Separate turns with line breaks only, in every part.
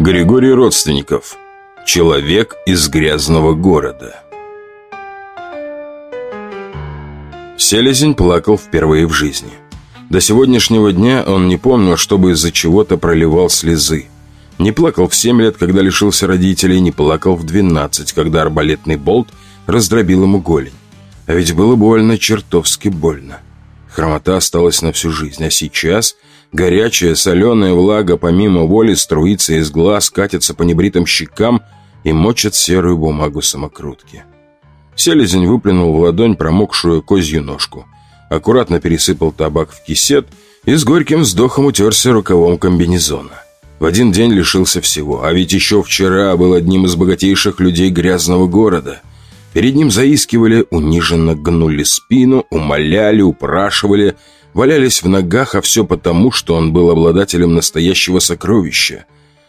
Григорий Родственников. Человек из грязного города. Селезень плакал впервые в жизни. До сегодняшнего дня он не помнил, чтобы из-за чего-то проливал слезы. Не плакал в 7 лет, когда лишился родителей, не плакал в 12, когда арбалетный болт раздробил ему голень. А ведь было больно, чертовски больно. Хромота осталась на всю жизнь, а сейчас горячая соленая влага помимо воли струится из глаз, катится по небритым щекам и мочит серую бумагу самокрутки. Селезень выплюнул в ладонь промокшую козью ножку, аккуратно пересыпал табак в кисет и с горьким вздохом утерся рукавом комбинезона. В один день лишился всего, а ведь еще вчера был одним из богатейших людей грязного города. Перед ним заискивали, униженно гнули спину, умоляли, упрашивали, валялись в ногах, а все потому, что он был обладателем настоящего сокровища.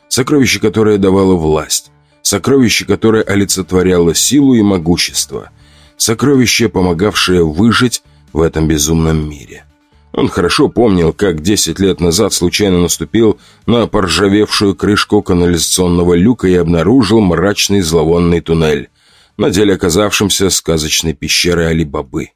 Сокровище, которое давало власть. Сокровище, которое олицетворяло силу и могущество. Сокровище, помогавшее выжить в этом безумном мире. Он хорошо помнил, как 10 лет назад случайно наступил на поржавевшую крышку канализационного люка и обнаружил мрачный зловонный туннель, на деле оказавшимся сказочной пещерой Али-Бабы.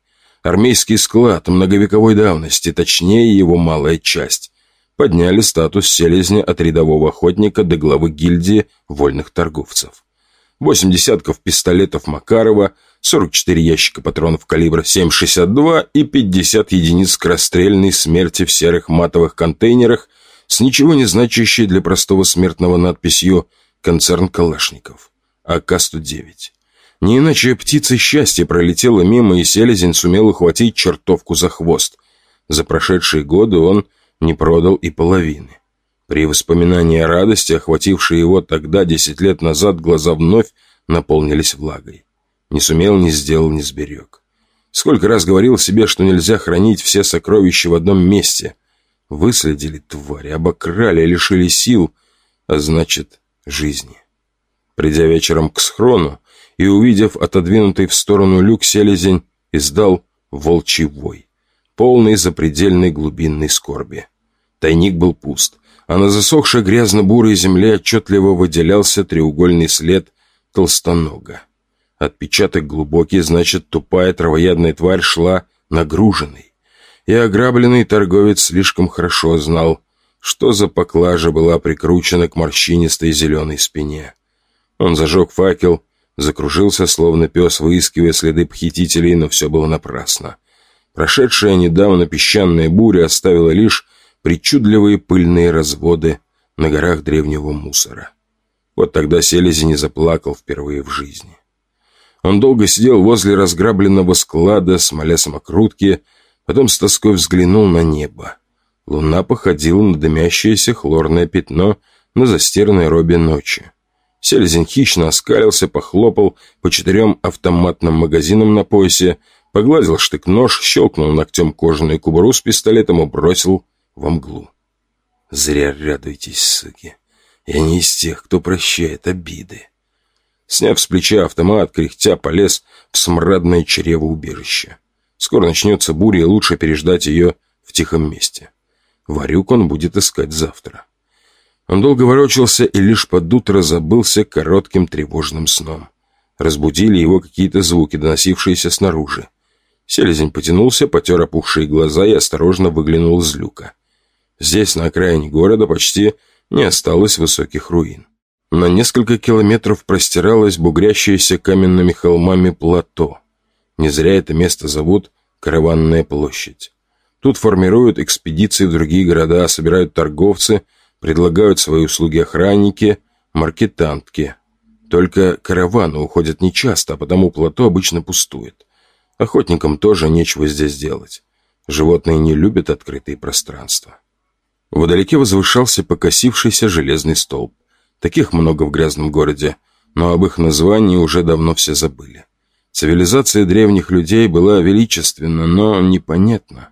Армейский склад многовековой давности, точнее его малая часть, подняли статус селезня от рядового охотника до главы гильдии вольных торговцев. Восемь десятков пистолетов Макарова – 44 ящика патронов калибра 7,62 и 50 единиц скорострельной смерти в серых матовых контейнерах с ничего не значащей для простого смертного надписью «Концерн Калашников» АК-109. Не иначе птица счастья пролетела мимо, и Селезень сумел ухватить чертовку за хвост. За прошедшие годы он не продал и половины. При воспоминании о радости, охватившей его тогда, десять лет назад, глаза вновь наполнились влагой. Не сумел, не сделал, не сберег. Сколько раз говорил себе, что нельзя хранить все сокровища в одном месте. Выследили твари, обокрали, лишили сил, а значит, жизни. Придя вечером к схрону и увидев отодвинутый в сторону люк селезень, издал волчий вой, полный запредельной глубинной скорби. Тайник был пуст, а на засохшей грязно-бурой земле отчетливо выделялся треугольный след толстонога. Отпечаток глубокий, значит, тупая травоядная тварь шла нагруженной. И ограбленный торговец слишком хорошо знал, что за поклажа была прикручена к морщинистой зеленой спине. Он зажег факел, закружился, словно пес, выискивая следы похитителей, но все было напрасно. Прошедшая недавно песчаная буря оставила лишь причудливые пыльные разводы на горах древнего мусора. Вот тогда Селезень и заплакал впервые в жизни. Он долго сидел возле разграбленного склада, смоля самокрутки, потом с тоской взглянул на небо. Луна походила на дымящееся хлорное пятно на застиранной робе ночи. Селезень хищно оскалился, похлопал по четырем автоматным магазинам на поясе, погладил штык-нож, щелкнул ногтем кожаную кубуру с пистолетом и бросил во мглу. «Зря радуйтесь, суки. Я не из тех, кто прощает обиды». Сняв с плеча автомат, кряхтя полез в смрадное чрево убежище. Скоро начнется буря, и лучше переждать ее в тихом месте. Варюк он будет искать завтра. Он долго ворочался и лишь под утро забылся коротким тревожным сном. Разбудили его какие-то звуки, доносившиеся снаружи. Селезень потянулся, потер опухшие глаза и осторожно выглянул из люка. Здесь, на окраине города, почти не осталось высоких руин. На несколько километров простиралось бугрящееся каменными холмами плато. Не зря это место зовут Караванная площадь. Тут формируют экспедиции в другие города, собирают торговцы, предлагают свои услуги охранники, маркетантки. Только караваны уходят нечасто, а потому плато обычно пустует. Охотникам тоже нечего здесь делать. Животные не любят открытые пространства. Вдалеке возвышался покосившийся железный столб. Таких много в грязном городе, но об их названии уже давно все забыли. Цивилизация древних людей была величественна, но непонятна.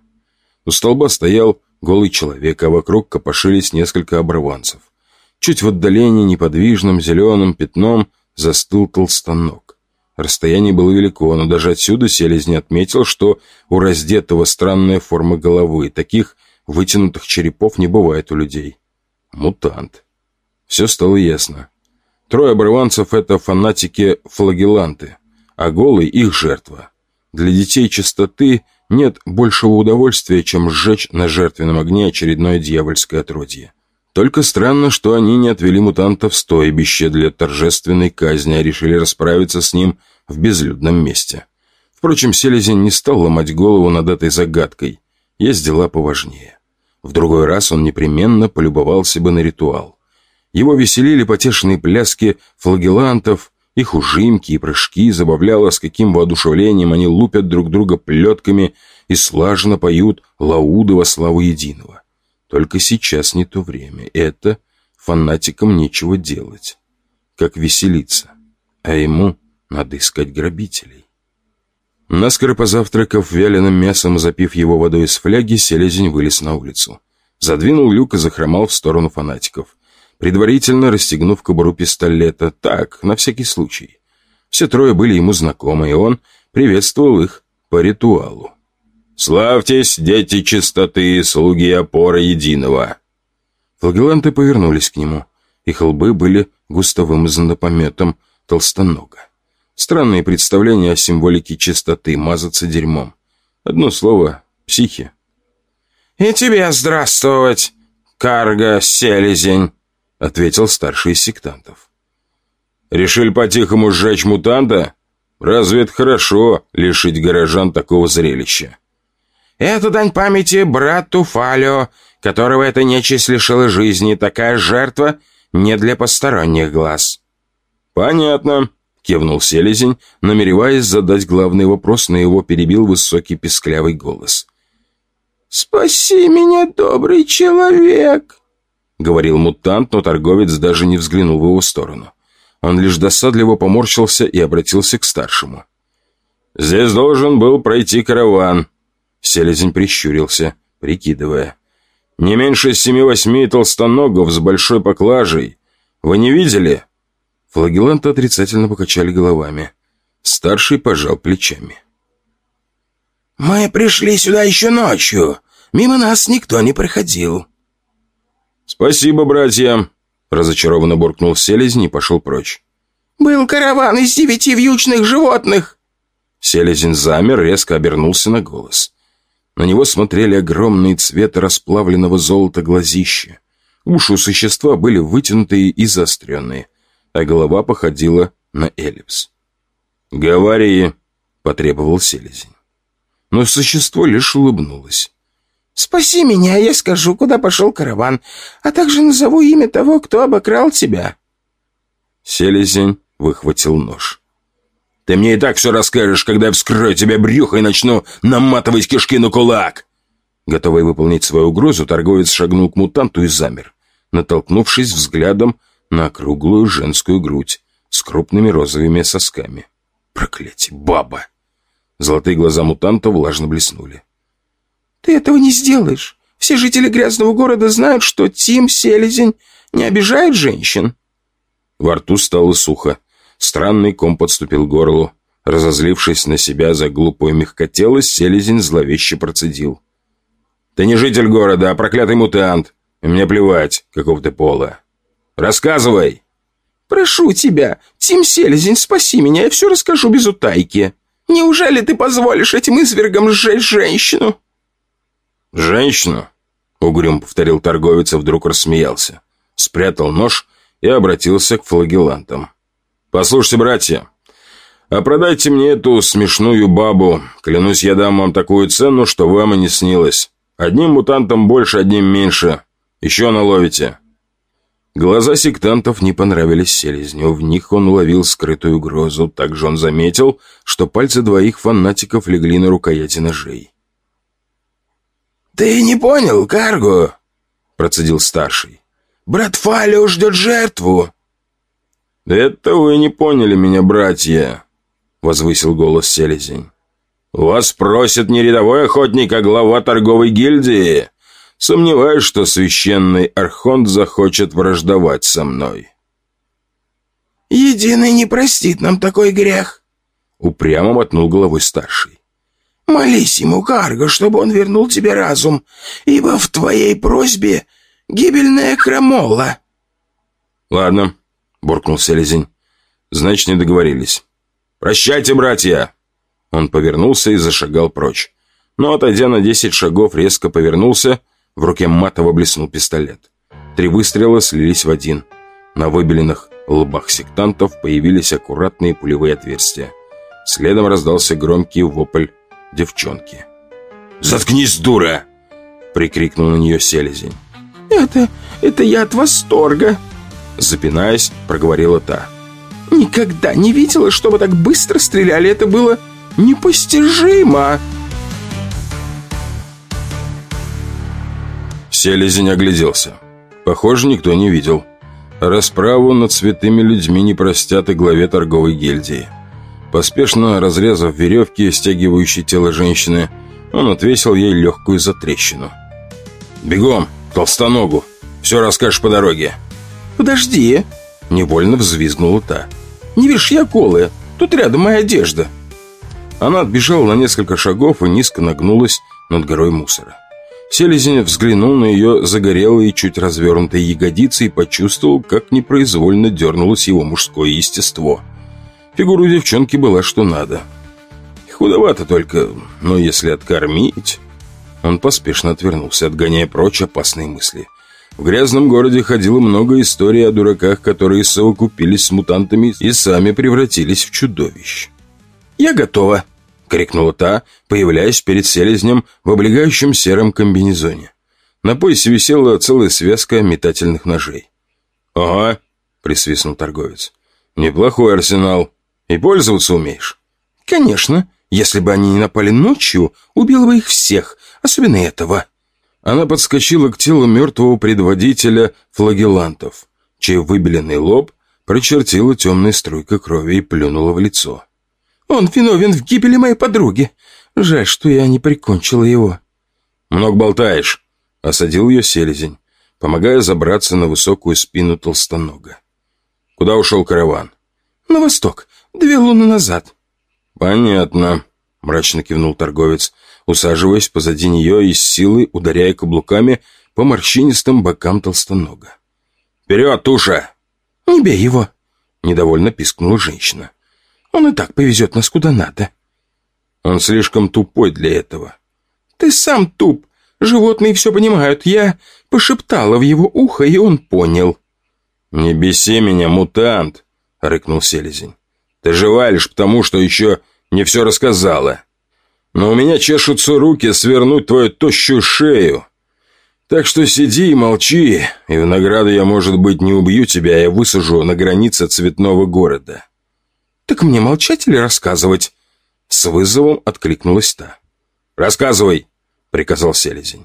У столба стоял голый человек, а вокруг копошились несколько оборванцев. Чуть в отдалении неподвижным зеленым пятном застыл толстоног. Расстояние было велико, но даже отсюда селезни отметил, что у раздетого странная форма головы. Таких вытянутых черепов не бывает у людей. Мутант. Все стало ясно. Трое оборванцев — это фанатики-флагеланты, а голый — их жертва. Для детей чистоты нет большего удовольствия, чем сжечь на жертвенном огне очередное дьявольское отродье. Только странно, что они не отвели мутанта в стойбище для торжественной казни, а решили расправиться с ним в безлюдном месте. Впрочем, Селезень не стал ломать голову над этой загадкой. Есть дела поважнее. В другой раз он непременно полюбовался бы на ритуал. Его веселили потешные пляски флагелантов, их ужимки и прыжки, забавляло, с каким воодушевлением они лупят друг друга плетками и слаженно поют лауды во славу единого. Только сейчас не то время. Это фанатикам нечего делать. Как веселиться. А ему надо искать грабителей. Наскоро позавтракав вяленым мясом, запив его водой из фляги, селезень вылез на улицу. Задвинул люк и захромал в сторону фанатиков предварительно расстегнув кобуру пистолета, так, на всякий случай. Все трое были ему знакомы, и он приветствовал их по ритуалу. «Славьтесь, дети чистоты, слуги опора единого!» Флагеланты повернулись к нему. Их лбы были густо вымазаны толстонога. Странные представления о символике чистоты, мазаться дерьмом. Одно слово — психи. «И тебе здравствовать, карга-селезень!» Ответил старший из сектантов. «Решили по-тихому сжечь мутанта? Разве это хорошо, лишить горожан такого зрелища?» «Это дань памяти брату Фалио, которого эта нечисть лишила жизни. Такая жертва не для посторонних глаз». «Понятно», — кивнул Селезень, намереваясь задать главный вопрос, но его перебил высокий песклявый голос. «Спаси меня, добрый человек!» Говорил мутант, но торговец даже не взглянул в его сторону. Он лишь досадливо поморщился и обратился к старшему. «Здесь должен был пройти караван». Селезень прищурился, прикидывая. «Не меньше семи-восьми толстоногов с большой поклажей. Вы не видели?» Флагеланты отрицательно покачали головами. Старший пожал плечами. «Мы пришли сюда еще ночью. Мимо нас никто не проходил».
«Спасибо, братья!» Разочарованно буркнул селезень и пошел прочь.
«Был караван из девяти вьючных животных!»
Селезень замер, резко обернулся на голос. На него смотрели огромные цветы расплавленного золота глазища. Уши у существа были вытянутые и заостренные, а голова походила на эллипс.
«Говори!»
— потребовал селезень. Но существо лишь улыбнулось.
Спаси меня, я скажу, куда пошел караван, а также назову имя того, кто обокрал тебя».
Селезень выхватил нож.
«Ты мне и так все расскажешь, когда я вскрою тебе брюхо и начну наматывать кишки на кулак!»
Готовый выполнить свою угрозу, торговец шагнул к мутанту и замер, натолкнувшись взглядом на круглую женскую грудь с крупными розовыми сосками. Проклятие, баба! Золотые глаза мутанта влажно блеснули.
«Ты этого не сделаешь. Все жители грязного города знают, что Тим Селезень не обижает женщин».
Во рту стало сухо. Странный ком подступил к горлу. Разозлившись на себя за глупую мягкотелость, Селезень зловеще процедил.
«Ты не житель города, а проклятый мутант. И мне плевать, какого ты пола. Рассказывай!»
«Прошу тебя, Тим Селезень, спаси меня, я все расскажу без утайки. Неужели ты позволишь этим извергам сжечь женщину?»
«Женщину?» — угрюм повторил торговец и вдруг рассмеялся. Спрятал нож и обратился к флагелантам. «Послушайте, братья, а продайте мне эту смешную бабу. Клянусь, я дам вам такую цену, что вам и не снилось. Одним мутантом больше, одним меньше. Еще наловите». Глаза сектантов не понравились селезню, в них он уловил скрытую угрозу. Также он заметил, что пальцы двоих фанатиков легли на рукояти ножей.
«Ты не понял, Карго?» — процедил старший. «Брат Фалио ждет жертву».
«Это вы не поняли меня, братья», — возвысил голос Селезень. «Вас просит не рядовой охотник, а глава торговой гильдии. Сомневаюсь, что священный архонт захочет враждовать со мной».
«Единый не простит нам такой грех», —
упрямо мотнул головой старший.
Молись ему, Карго, чтобы он вернул тебе разум, ибо в твоей просьбе гибельная крамола».
«Ладно», — буркнул Селезень. «Значит, не договорились. Прощайте, братья!» Он повернулся и зашагал прочь. Но, отойдя на десять шагов, резко повернулся, в руке матово блеснул пистолет. Три выстрела слились в один. На выбеленных лбах сектантов появились аккуратные пулевые отверстия. Следом раздался громкий вопль девчонки.
«Заткнись, дура!»
— прикрикнул на нее селезень.
«Это... это я от восторга!»
Запинаясь, проговорила та.
«Никогда не видела, чтобы так быстро стреляли. Это было непостижимо!»
Селезень огляделся. Похоже, никто не видел. Расправу над святыми людьми не простят и главе торговой гильдии. Поспешно разрезав веревки, стягивающие тело женщины, он отвесил ей легкую затрещину. «Бегом, толстоногу! Все расскажешь по дороге!»
«Подожди!» — невольно взвизгнула та. «Не видишь, я голая. Тут рядом моя одежда».
Она отбежала на несколько шагов и низко нагнулась над горой мусора. Селезень взглянул на ее загорелые, чуть развернутые ягодицы и почувствовал, как непроизвольно дернулось его мужское естество. Фигура у девчонки была что надо. Худовато только, но если откормить... Он поспешно отвернулся, отгоняя прочь опасные мысли. В грязном городе ходило много историй о дураках, которые совокупились с мутантами и сами превратились в чудовищ.
«Я готова!»
крикнула та, появляясь перед селезнем в облегающем сером комбинезоне. На поясе висела целая связка метательных ножей. «Ага», — присвистнул торговец. «Неплохой арсенал. И пользоваться умеешь?»
«Конечно. Если бы они не напали ночью, убила бы их всех, особенно этого».
Она подскочила к телу мертвого предводителя флагелантов, чей выбеленный лоб прочертила темная струйка крови и плюнула в лицо.
Он виновен в гибели моей подруги. Жаль, что я не прикончила его».
«Много болтаешь», — осадил ее селезень, помогая забраться на высокую спину толстонога. «Куда ушел караван?»
«На восток. Две луны назад».
«Понятно», — мрачно кивнул торговец, усаживаясь позади нее и с силой ударяя каблуками по морщинистым бокам толстонога. «Вперед, туша!»
«Не бей его!»
— недовольно пискнула женщина.
Он и так повезет нас куда надо».
«Он слишком тупой для этого».
«Ты сам туп. Животные все понимают. Я пошептала в его ухо, и он понял».
«Не беси меня, мутант!» — рыкнул селезень. «Ты жива лишь потому, что еще не все рассказала. Но у меня чешутся руки свернуть твою тощую шею. Так что сиди и молчи, и в награду я, может быть, не убью тебя, а я высажу на границе цветного города».
«Так мне молчать или рассказывать?»
С вызовом откликнулась та. «Рассказывай!» — приказал Селезень.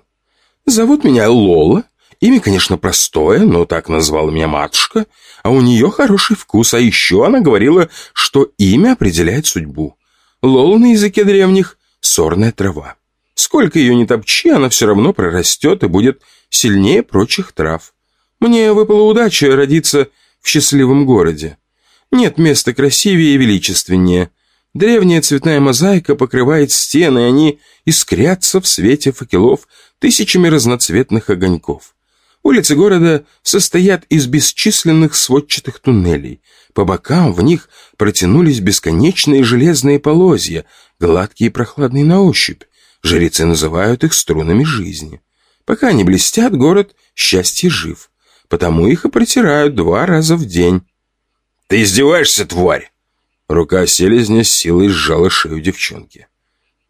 «Зовут меня Лола. Имя, конечно, простое, но так назвала меня матушка. А у нее хороший вкус, а еще она говорила, что имя определяет судьбу. Лола на языке древних — сорная трава. Сколько ее не топчи, она все равно прорастет и будет сильнее прочих трав. Мне выпала удача родиться в счастливом городе. Нет места красивее и величественнее. Древняя цветная мозаика покрывает стены, и они искрятся в свете факелов тысячами разноцветных огоньков. Улицы города состоят из бесчисленных сводчатых туннелей. По бокам в них протянулись бесконечные железные полозья, гладкие и прохладные на ощупь. Жрецы называют их струнами жизни. Пока они блестят, город счастье жив. Потому их и протирают два раза в день.
«Ты издеваешься, тварь?»
Рука селезня с силой сжала шею девчонки.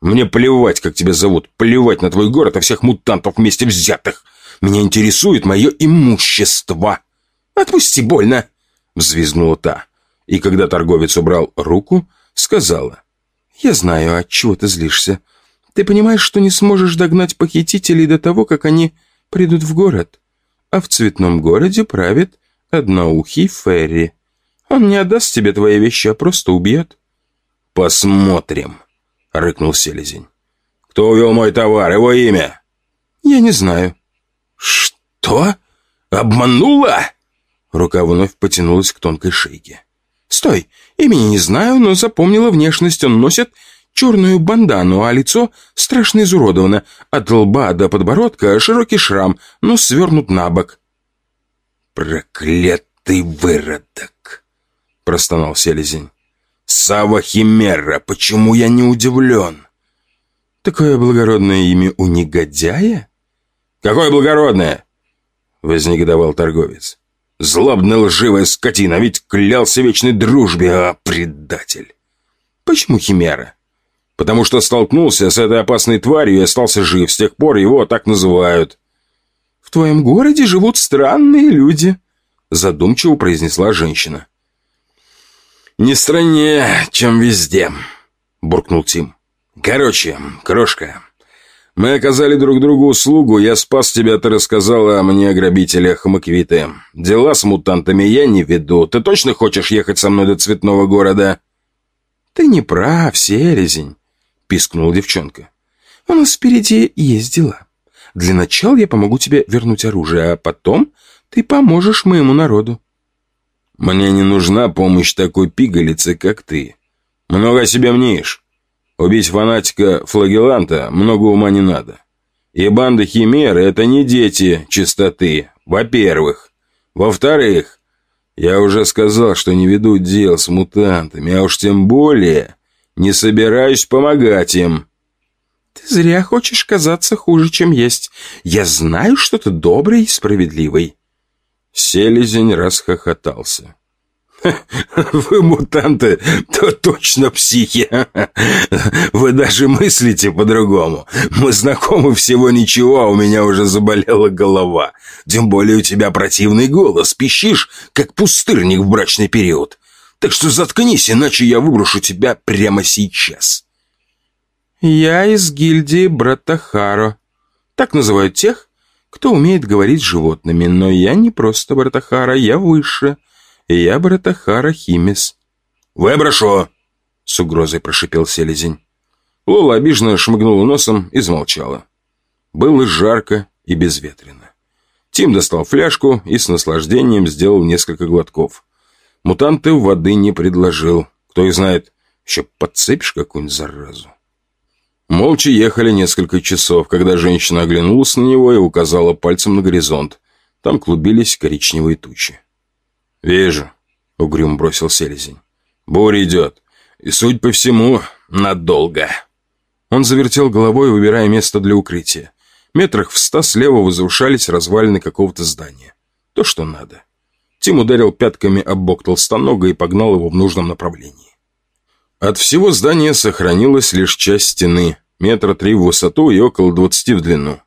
«Мне плевать, как тебя зовут, плевать на твой город и всех мутантов вместе взятых. Меня интересует мое имущество».
«Отпусти, больно!»
— взвизгнула та. И когда торговец убрал руку, сказала.
«Я знаю, от чего ты злишься. Ты понимаешь, что не сможешь догнать похитителей до того, как они придут в город. А в цветном городе правит одноухий Ферри. Он не отдаст тебе твои вещи, а просто убьет».
«Посмотрим», — рыкнул Селезень. «Кто увел мой товар? Его имя?»
«Я не знаю».
«Что? Обманула?»
Рука вновь потянулась к тонкой шейке. «Стой! Имени не знаю, но запомнила внешность. Он носит черную бандану, а лицо страшно изуродовано. От лба до подбородка широкий шрам, но свернут на бок».
«Проклят ты выродок!» — простонал Селезень. «Сава Химера, почему я не удивлен?»
«Такое благородное имя у негодяя?»
«Какое благородное?» — вознегодовал торговец. «Злобная лживая скотина, ведь клялся вечной дружбе, а предатель!»
«Почему Химера?»
«Потому что столкнулся с этой опасной тварью и остался жив. С тех пор его так называют».
«В твоем городе живут странные люди», — задумчиво произнесла женщина.
«Не страннее, чем везде», — буркнул Тим. «Короче, крошка, мы оказали друг другу услугу, я спас тебя, ты рассказала мне о грабителях Маквиты. Дела с мутантами я не веду. Ты точно хочешь ехать со мной до цветного города?»
«Ты не прав, селезень», — пискнула девчонка. «У нас впереди есть дела. Для начала я помогу тебе вернуть оружие, а потом ты поможешь моему народу».
«Мне не нужна помощь такой пигалицы, как ты. Много о себе мнишь. Убить фанатика-флагеланта много ума не надо. И банда Химеры — это не дети чистоты, во-первых. Во-вторых, я уже сказал, что не веду дел с мутантами, а уж тем более не собираюсь помогать им».
«Ты зря хочешь казаться хуже, чем есть. Я знаю, что ты добрый и справедливый».
Селезень расхохотался. «Вы, мутанты, то точно психи. Вы даже мыслите по-другому. Мы знакомы всего ничего, а у меня уже заболела голова. Тем более у тебя противный голос, пищишь, как пустырник в брачный период. Так что заткнись, иначе я выброшу тебя прямо сейчас».
«Я из гильдии Братахаро. Так называют тех, кто умеет говорить с животными, но я не просто Братахара, я выше. Я Братахара Химис».
«Выброшу!» — с угрозой прошипел селезень. Лола обиженно шмыгнула носом и замолчала. Было жарко и безветренно. Тим достал фляжку и с наслаждением сделал несколько глотков. Мутанты воды не предложил. Кто их знает, еще подцепишь какую-нибудь заразу. Молча ехали несколько часов, когда женщина оглянулась на него и указала пальцем на горизонт. Там клубились коричневые тучи. «Вижу», — угрюм бросил селезень. «Буря идет. И, суть по всему, надолго». Он завертел головой, выбирая место для укрытия. Метрах в ста слева возвышались развалины какого-то здания. То, что надо. Тим ударил пятками об бок толстонога и погнал его в нужном направлении. От всего здания сохранилась лишь часть стены, метра три в высоту и около двадцати в длину.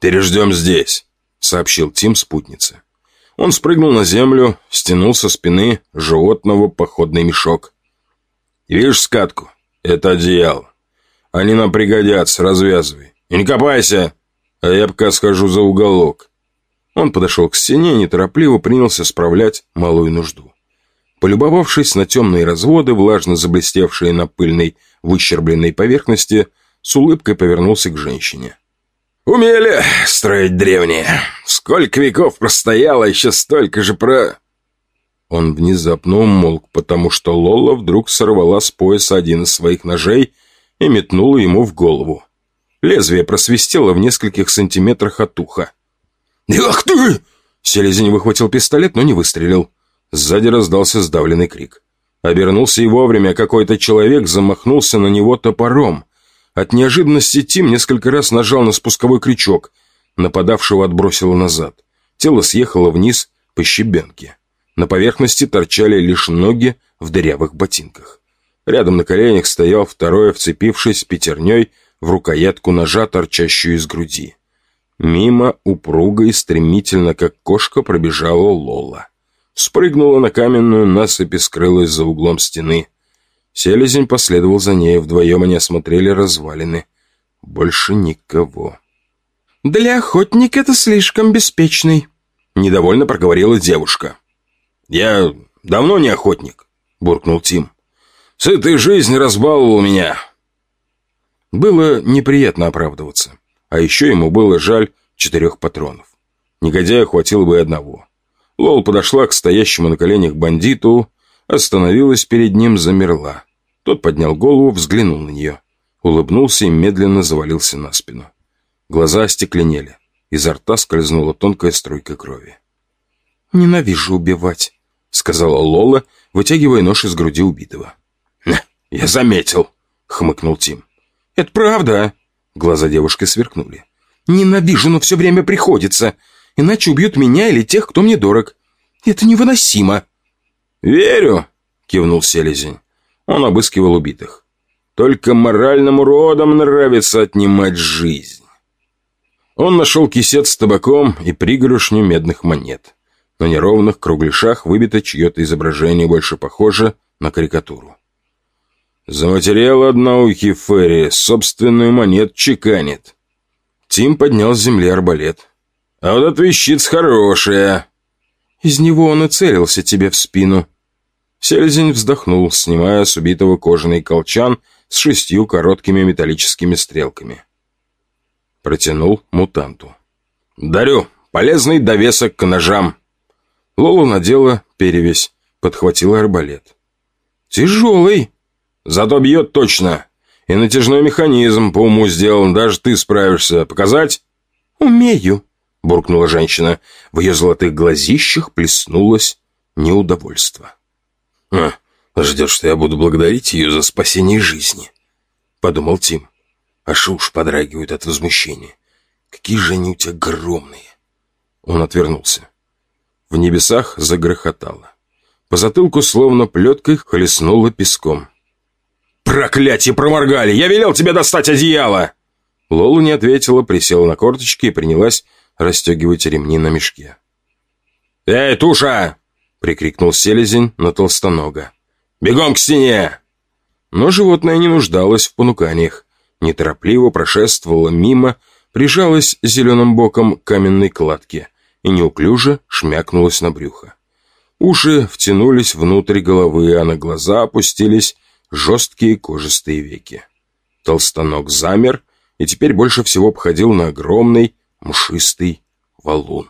«Переждем здесь», — сообщил Тим спутнице. Он спрыгнул на землю, стянул со спины животного походный мешок. «Видишь скатку? Это одеяло. Они нам пригодятся, развязывай. И не копайся, а я пока схожу за уголок». Он подошел к стене и неторопливо принялся справлять малую нужду. Полюбовавшись на темные разводы, влажно заблестевшие на пыльной, выщербленной поверхности, с улыбкой повернулся к женщине. «Умели строить древние. Сколько веков простояло, еще столько же про...» Он внезапно умолк, потому что Лола вдруг сорвала с пояса один из своих ножей и метнула ему в голову. Лезвие просвистело в нескольких сантиметрах от уха. «Ах ты!» Селезень выхватил пистолет, но не выстрелил. Сзади раздался сдавленный крик. Обернулся и вовремя какой-то человек замахнулся на него топором. От неожиданности Тим несколько раз нажал на спусковой крючок. Нападавшего отбросило назад. Тело съехало вниз по щебенке. На поверхности торчали лишь ноги в дырявых ботинках. Рядом на коленях стоял второй, вцепившись пятерней в рукоятку ножа, торчащую из груди. Мимо упруго и стремительно, как кошка, пробежала Лола спрыгнула на каменную насыпь и скрылась за углом стены. Селезень последовал за ней, вдвоем они осмотрели развалины. Больше никого.
«Для охотника это слишком беспечный», —
недовольно проговорила девушка. «Я давно не охотник», — буркнул Тим. «Сытая жизнь разбаловал меня». Было неприятно оправдываться. А еще ему было жаль четырех патронов. Негодяя хватило бы и одного. Лол подошла к стоящему на коленях бандиту, остановилась перед ним, замерла. Тот поднял голову, взглянул на нее. Улыбнулся и медленно завалился на спину. Глаза остекленели. Изо рта скользнула тонкая струйка крови.
«Ненавижу убивать», — сказала Лола, вытягивая нож из груди убитого.
«Я заметил», — хмыкнул Тим.
«Это правда?» Глаза девушки сверкнули. «Ненавижу, но все время приходится. Иначе убьют меня или тех, кто мне дорог. Это невыносимо».
«Верю», — кивнул Селезень. Он обыскивал убитых. «Только моральным уродам нравится отнимать жизнь». Он нашел кисет с табаком и пригоршню медных монет. На неровных кругляшах выбито чье-то изображение, больше похоже на карикатуру. За материал одноухий Ферри собственную монет чеканит. Тим поднял с земли арбалет. А вот эта вещица хорошая.
Из него он и целился тебе в спину.
Селезень вздохнул, снимая с убитого кожаный колчан с шестью короткими металлическими стрелками. Протянул мутанту. «Дарю, полезный довесок к ножам». Лола надела перевязь, подхватила арбалет.
«Тяжелый!»
«Зато бьет точно. И натяжной механизм по уму сделан, даже ты справишься. Показать?»
«Умею», —
буркнула женщина. В ее золотых глазищах плеснулось неудовольство. «А, ждет, что я буду благодарить ее за спасение жизни», — подумал Тим. Аж уж подрагивают от возмущения. «Какие же они у тебя огромные!» Он отвернулся. В небесах загрохотало. По затылку словно плеткой хлестнуло песком. «Проклятие, проморгали! Я велел тебе достать одеяло!» Лола не ответила, присела на корточки и принялась расстегивать ремни на мешке. «Эй, туша!» — прикрикнул селезень на толстонога. «Бегом к стене!» Но животное не нуждалось в понуканиях. Неторопливо прошествовало мимо, прижалось зеленым боком к каменной кладке и неуклюже шмякнулось на брюхо. Уши втянулись внутрь головы, а на глаза опустились жесткие кожистые веки. Толстоног замер и теперь больше всего походил на огромный мшистый валун.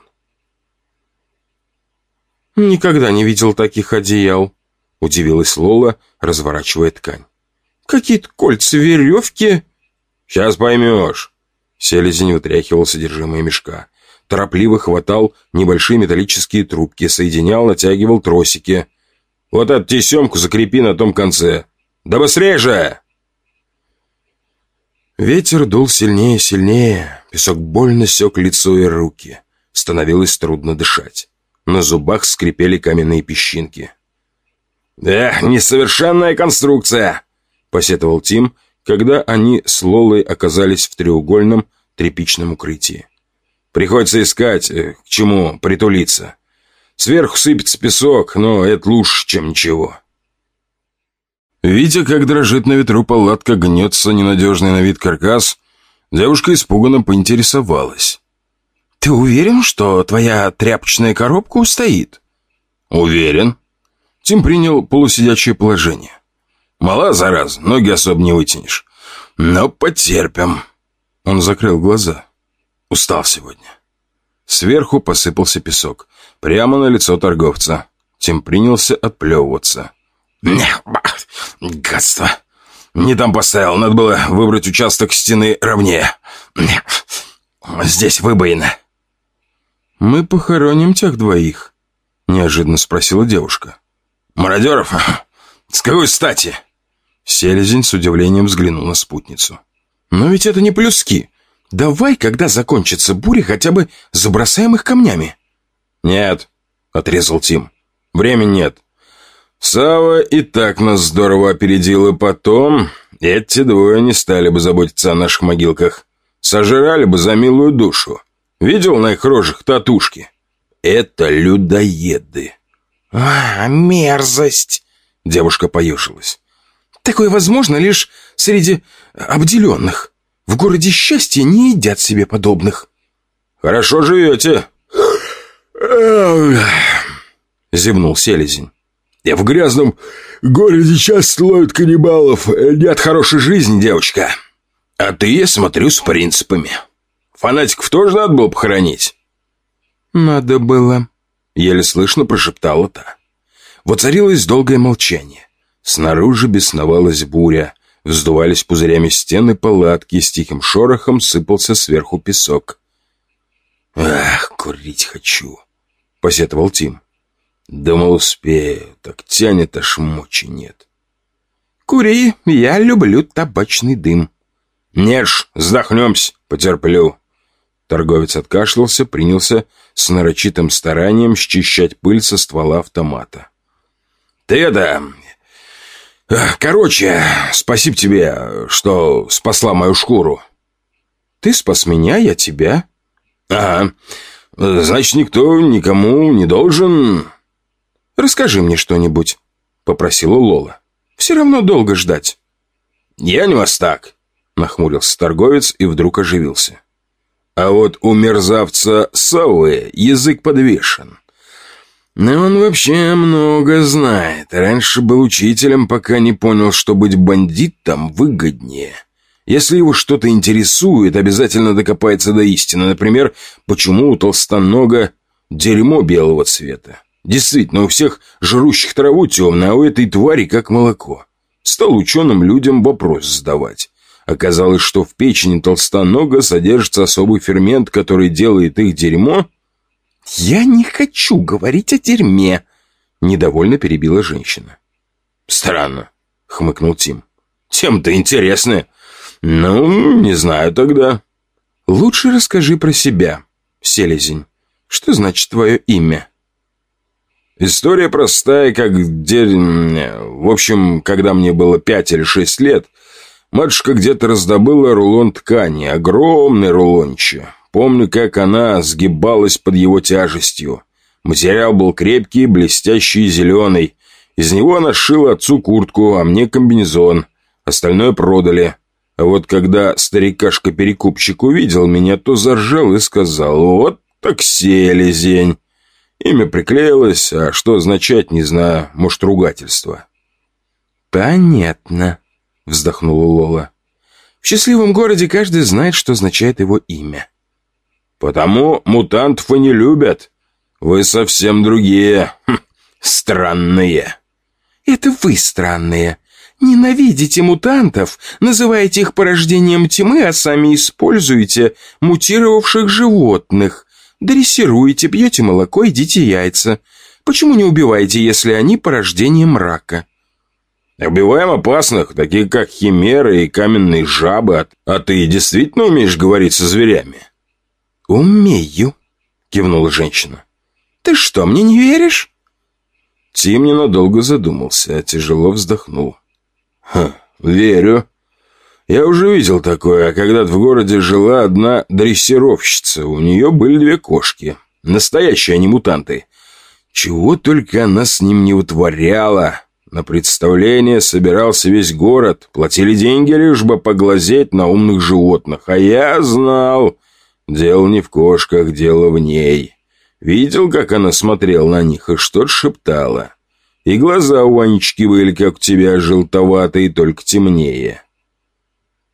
«Никогда не видел таких одеял», — удивилась Лола, разворачивая ткань. «Какие-то кольца, веревки...»
«Сейчас поймешь». Селезень вытряхивал содержимое мешка. Торопливо хватал небольшие металлические трубки, соединял, натягивал тросики. «Вот эту тесемку закрепи на том конце. Да быстрее же!» Ветер дул сильнее и сильнее. Песок больно сек лицо и руки. Становилось трудно дышать. На зубах скрипели каменные песчинки. «Эх, несовершенная конструкция!» — посетовал Тим, когда они с Лолой оказались в треугольном тряпичном укрытии. «Приходится искать, э, к чему притулиться. Сверху сыпется песок, но это лучше, чем ничего». Видя, как дрожит на ветру палатка, гнется ненадежный на вид каркас, девушка испуганно поинтересовалась.
«Ты уверен, что твоя тряпочная коробка устоит?»
«Уверен». Тим принял полусидячее положение. «Мала, зараза, ноги особо не вытянешь. Но потерпим». Он закрыл глаза. Устал сегодня. Сверху посыпался песок. Прямо на лицо торговца. Тим принялся отплевываться. Гадство. Не там поставил. Надо было выбрать участок стены ровнее. Здесь выбоина.
«Мы похороним тех двоих?» Неожиданно спросила девушка.
«Мародеров? С какой стати?»
Селезень с удивлением взглянул на спутницу. «Но ведь это не плюски. Давай, когда закончится буря, хотя бы забросаем их камнями».
«Нет», — отрезал Тим. «Времени нет. Сава и так нас здорово опередил, и потом эти двое не стали бы заботиться о наших могилках. Сожрали бы за милую душу. Видел на их рожах татушки? Это людоеды.
«А, мерзость!»
Девушка поюшилась.
«Такое возможно лишь среди обделенных. В городе счастья не едят себе подобных».
«Хорошо живете!» Зевнул селезень. Я в грязном городе часто ловят каннибалов. Нет хорошей жизни, девочка. А ты, я смотрю, с принципами. Фанатиков тоже надо было похоронить?»
«Надо было», —
еле слышно прошептала та. Воцарилось долгое молчание. Снаружи бесновалась буря. Вздувались пузырями стены палатки, с тихим шорохом сыпался сверху песок. «Ах, курить хочу!»
— посетовал Тим. «Думал, успею, так тянет, аж мочи нет».
«Кури, я люблю табачный дым».
«Нет ж, вздохнемся, потерплю». Торговец откашлялся, принялся с нарочитым старанием счищать пыль со ствола автомата. «Ты это... Короче, спасибо тебе, что спасла мою шкуру».
«Ты спас меня, я тебя».
«Ага. Значит, никто никому не должен...»
«Расскажи мне что-нибудь», — попросила Лола. «Все равно долго ждать».
«Я не вас так», — нахмурился торговец и вдруг оживился. «А вот у мерзавца Совы язык подвешен. Но он вообще много знает. Раньше был учителем, пока не понял, что быть бандитом выгоднее». Если его что-то интересует, обязательно докопается до истины. Например, почему у толстонога дерьмо белого цвета. Действительно, у всех жрущих траву темно, а у этой твари как молоко. Стал ученым людям вопрос задавать. Оказалось, что в печени толстонога содержится особый фермент, который делает их дерьмо.
«Я не хочу говорить о дерьме», — недовольно перебила женщина.
«Странно», — хмыкнул Тим. «Тем-то интересно. Ну, не знаю тогда».
«Лучше расскажи про себя, селезень. Что значит твое имя?»
История простая, как дерь... В общем, когда мне было пять или шесть лет, матушка где-то раздобыла рулон ткани, огромный рулонче. Помню, как она сгибалась под его тяжестью. Материал был крепкий, блестящий и зеленый. Из него она сшила отцу куртку, а мне комбинезон. Остальное продали. А вот когда старикашка-перекупщик увидел меня, то заржал и сказал «Вот так селезень». Имя приклеилось, а что означать, не знаю, может, ругательство.
«Понятно», — вздохнула Лола. «В счастливом городе каждый знает, что означает его имя».
«Потому мутантов и не любят. Вы совсем другие, хм, странные».
«Это вы странные. Ненавидите мутантов, называете их порождением тьмы, а сами используете мутировавших животных. Дрессируете, пьете молоко, едите яйца. Почему не убиваете, если они порождение мрака?
Убиваем опасных, таких как химеры и каменные жабы. А ты действительно умеешь говорить со зверями?
Умею, кивнула женщина. Ты что, мне не веришь?
Тим ненадолго задумался, а тяжело вздохнул. «Ха, верю. Я уже видел такое, когда-то в городе жила одна дрессировщица. У нее были две кошки. Настоящие, а не мутанты. Чего только она с ним не утворяла. На представление собирался весь город. Платили деньги лишь бы поглазеть на умных животных. А я знал. Дело не в кошках, дело в ней. Видел, как она смотрела на них и что-то шептала. И глаза у Анечки были, как у тебя, желтоватые, только темнее.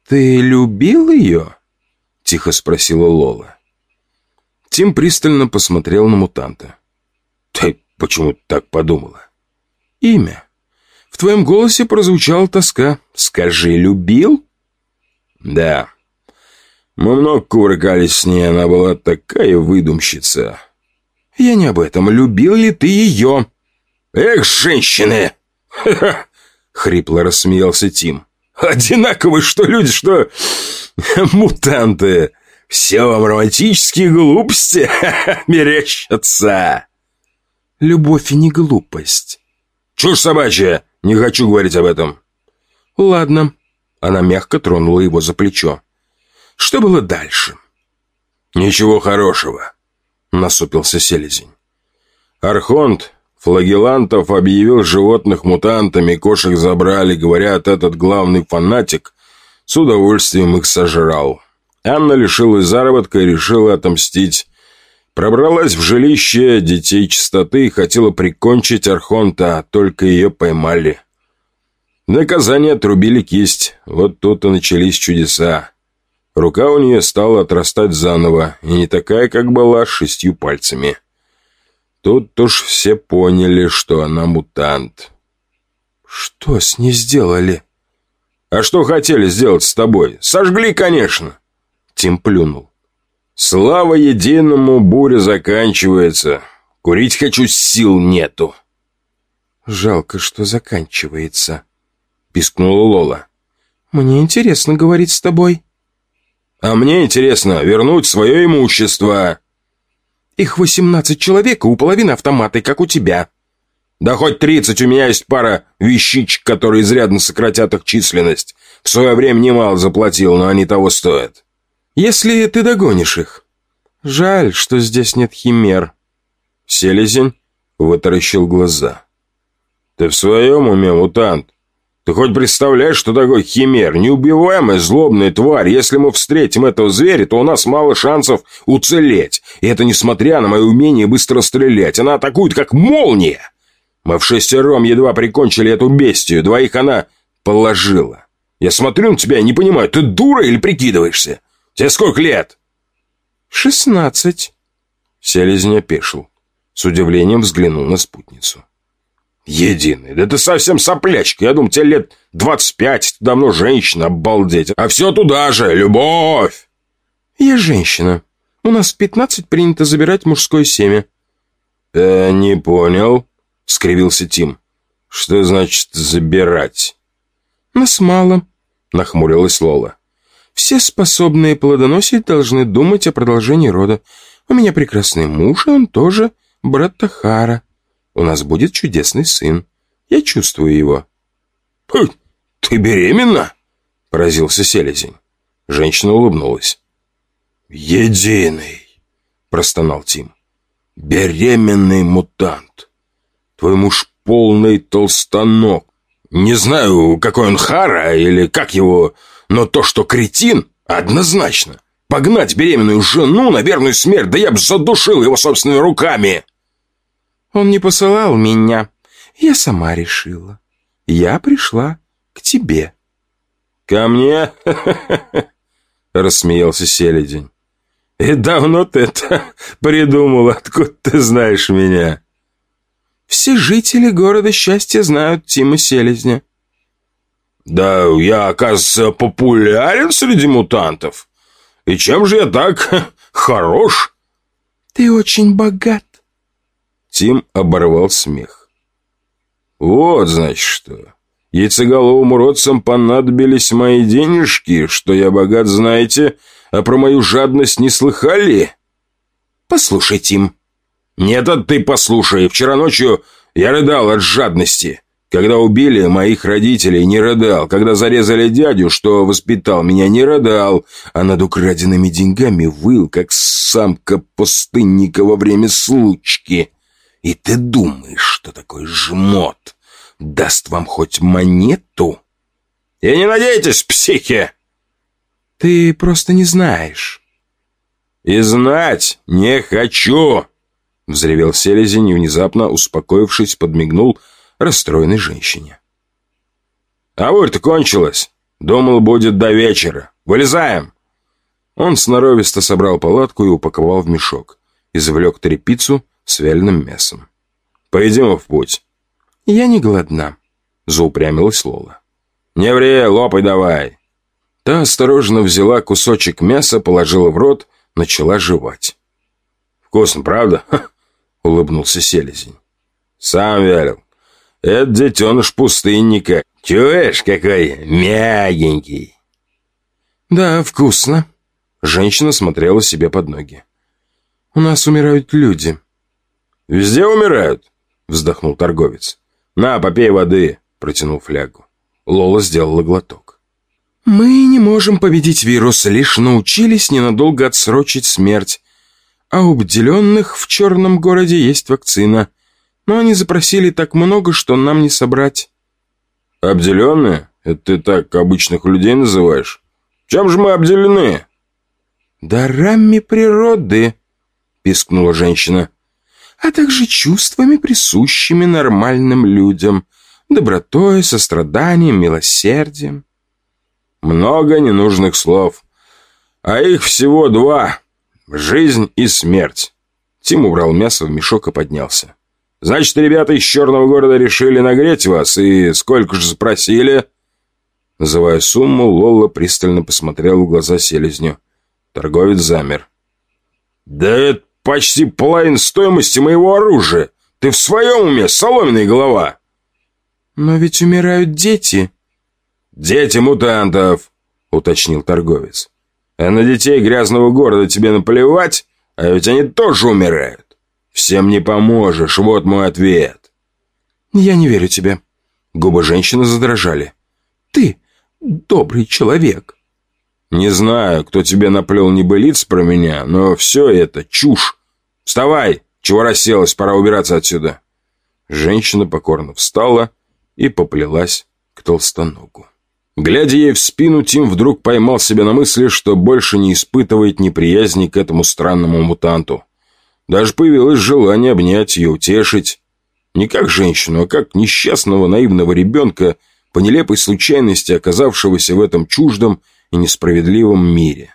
«Ты любил ее?» — тихо спросила Лола.
Тим пристально посмотрел на мутанта. «Ты почему так подумала?»
«Имя. В твоем голосе прозвучала тоска. Скажи, любил?»
«Да. Мы много кувыркались с ней, она была такая выдумщица».
«Я не об этом. Любил ли ты ее?»
«Эх, женщины!» хрипло рассмеялся Тим. «Одинаковые что люди, что мутанты! Все вам романтические глупости мерещатся!»
«Любовь и не глупость».
«Чушь собачья! Не хочу говорить об этом».
«Ладно». Она мягко тронула его за плечо. «Что было дальше?»
«Ничего хорошего», — насупился селезень. Архонт Флагелантов объявил животных мутантами, кошек забрали, говорят, этот главный фанатик с удовольствием их сожрал. Анна лишилась заработка и решила отомстить. Пробралась в жилище детей чистоты и хотела прикончить Архонта, а только ее поймали. Наказание отрубили кисть, вот тут и начались чудеса. Рука у нее стала отрастать заново, и не такая, как была, с шестью пальцами. Тут уж все поняли, что она мутант.
«Что с ней сделали?»
«А что хотели сделать с тобой? Сожгли, конечно!» Тим плюнул. «Слава единому, буря заканчивается.
Курить хочу, сил нету».
«Жалко, что заканчивается», — пискнула Лола. «Мне интересно говорить с тобой».
«А мне интересно вернуть свое имущество».
«Их восемнадцать человек, и у половины автоматы, как у тебя».
«Да хоть тридцать, у меня есть пара вещичек, которые изрядно сократят их численность. В свое время немало заплатил, но они того стоят».
«Если ты догонишь их. Жаль, что здесь нет химер».
Селезень вытаращил глаза. «Ты в своем уме, мутант? Ты хоть представляешь, что такое химер? Неубиваемая злобная тварь. Если мы встретим этого зверя, то у нас мало шансов уцелеть. И это несмотря на мое умение быстро стрелять. Она атакует, как молния. Мы в шестером едва прикончили эту бестию. Двоих она положила. Я смотрю на тебя и не понимаю, ты дура или прикидываешься? Тебе сколько лет?»
«Шестнадцать».
Селезень опешил. С удивлением взглянул на спутницу. «Единый, да ты совсем соплячка. Я думал, тебе лет двадцать пять, ты давно женщина, обалдеть. А все туда же, любовь!»
«Я женщина. У нас в пятнадцать принято забирать мужское семя».
«Э, не понял», — скривился Тим. «Что значит забирать?»
«Нас мало», — нахмурилась Лола. «Все способные плодоносить должны думать о продолжении рода. У меня прекрасный муж, и он тоже брат Тахара. У нас будет чудесный сын. Я чувствую его».
«Ты беременна?» — поразился Селезень. Женщина улыбнулась. «Единый!» — простонал Тим. «Беременный мутант. Твой муж полный толстанок. Не знаю, какой он хара или как его, но то, что кретин, однозначно. Погнать беременную жену на верную смерть, да я бы задушил его собственными руками!»
Он не посылал меня. Я сама решила. Я пришла к тебе.
Ко мне? Рассмеялся Селедень. И давно ты это придумал? Откуда ты знаешь меня?
Все жители города Счастья знают Тима Селезня.
Да я, оказывается, популярен среди мутантов. И чем же я так хорош?
Ты очень богат.
Тим оборвал смех. «Вот, значит, что. Яйцеголовым уродцам понадобились мои денежки, что я богат, знаете, а про мою жадность не слыхали?» «Послушай, Тим». «Нет, а ты послушай. Вчера ночью я рыдал от жадности. Когда убили моих родителей, не рыдал. Когда зарезали дядю, что воспитал меня, не рыдал. А над украденными деньгами выл, как самка пустынника во время случки. И ты думаешь, что такой жмот даст вам хоть монету? И не надейтесь, психи!
Ты просто не знаешь.
И знать не хочу! Взревел селезень и, внезапно успокоившись, подмигнул расстроенной женщине. А бурь-то кончилась. Думал, будет до вечера. Вылезаем. Он сноровисто собрал палатку и упаковал в мешок. Извлек трепицу с вяленым мясом. «Пойдем в путь».
«Я не голодна», —
заупрямилась Лола. «Не ври, лопай давай». Та осторожно взяла кусочек мяса, положила в рот, начала жевать. «Вкусно, правда?» — улыбнулся селезень. «Сам вялил. Это детеныш пустынника. Чуешь, какой мягенький?»
«Да, вкусно». Женщина смотрела себе под ноги. «У нас умирают люди.
«Везде умирают», — вздохнул торговец. «На, попей воды», — протянул флягу. Лола сделала глоток.
«Мы не можем победить вирус, лишь научились ненадолго отсрочить смерть. А у обделенных в черном городе есть вакцина. Но они запросили так много, что нам не собрать».
«Обделенные? Это ты так обычных людей называешь? Чем же мы обделены?»
«Дарами природы», — пискнула женщина а также чувствами, присущими нормальным людям, добротой, состраданием, милосердием.
Много ненужных слов, а их всего два — жизнь и смерть. Тим убрал мясо в мешок и поднялся. «Значит, ребята из Черного города решили нагреть вас, и сколько же спросили?» Называя сумму, Лола пристально посмотрел в глаза селезню. Торговец замер. «Да это почти половина стоимости моего оружия. Ты в своем уме, соломенная голова?»
«Но ведь умирают дети».
«Дети мутантов», — уточнил торговец. «А на детей грязного города тебе наплевать, а ведь они тоже умирают. Всем не поможешь, вот мой ответ».
«Я не верю тебе». Губы женщины задрожали. «Ты добрый человек».
«Не знаю, кто тебе наплел небылиц про меня, но все это чушь. Вставай, чего расселась, пора убираться отсюда». Женщина покорно встала и поплелась к толстоногу. Глядя ей в спину, Тим вдруг поймал себя на мысли, что больше не испытывает неприязни к этому странному мутанту. Даже появилось желание обнять ее, утешить. Не как женщину, а как несчастного наивного ребенка, по нелепой случайности оказавшегося в этом чуждом и несправедливом мире.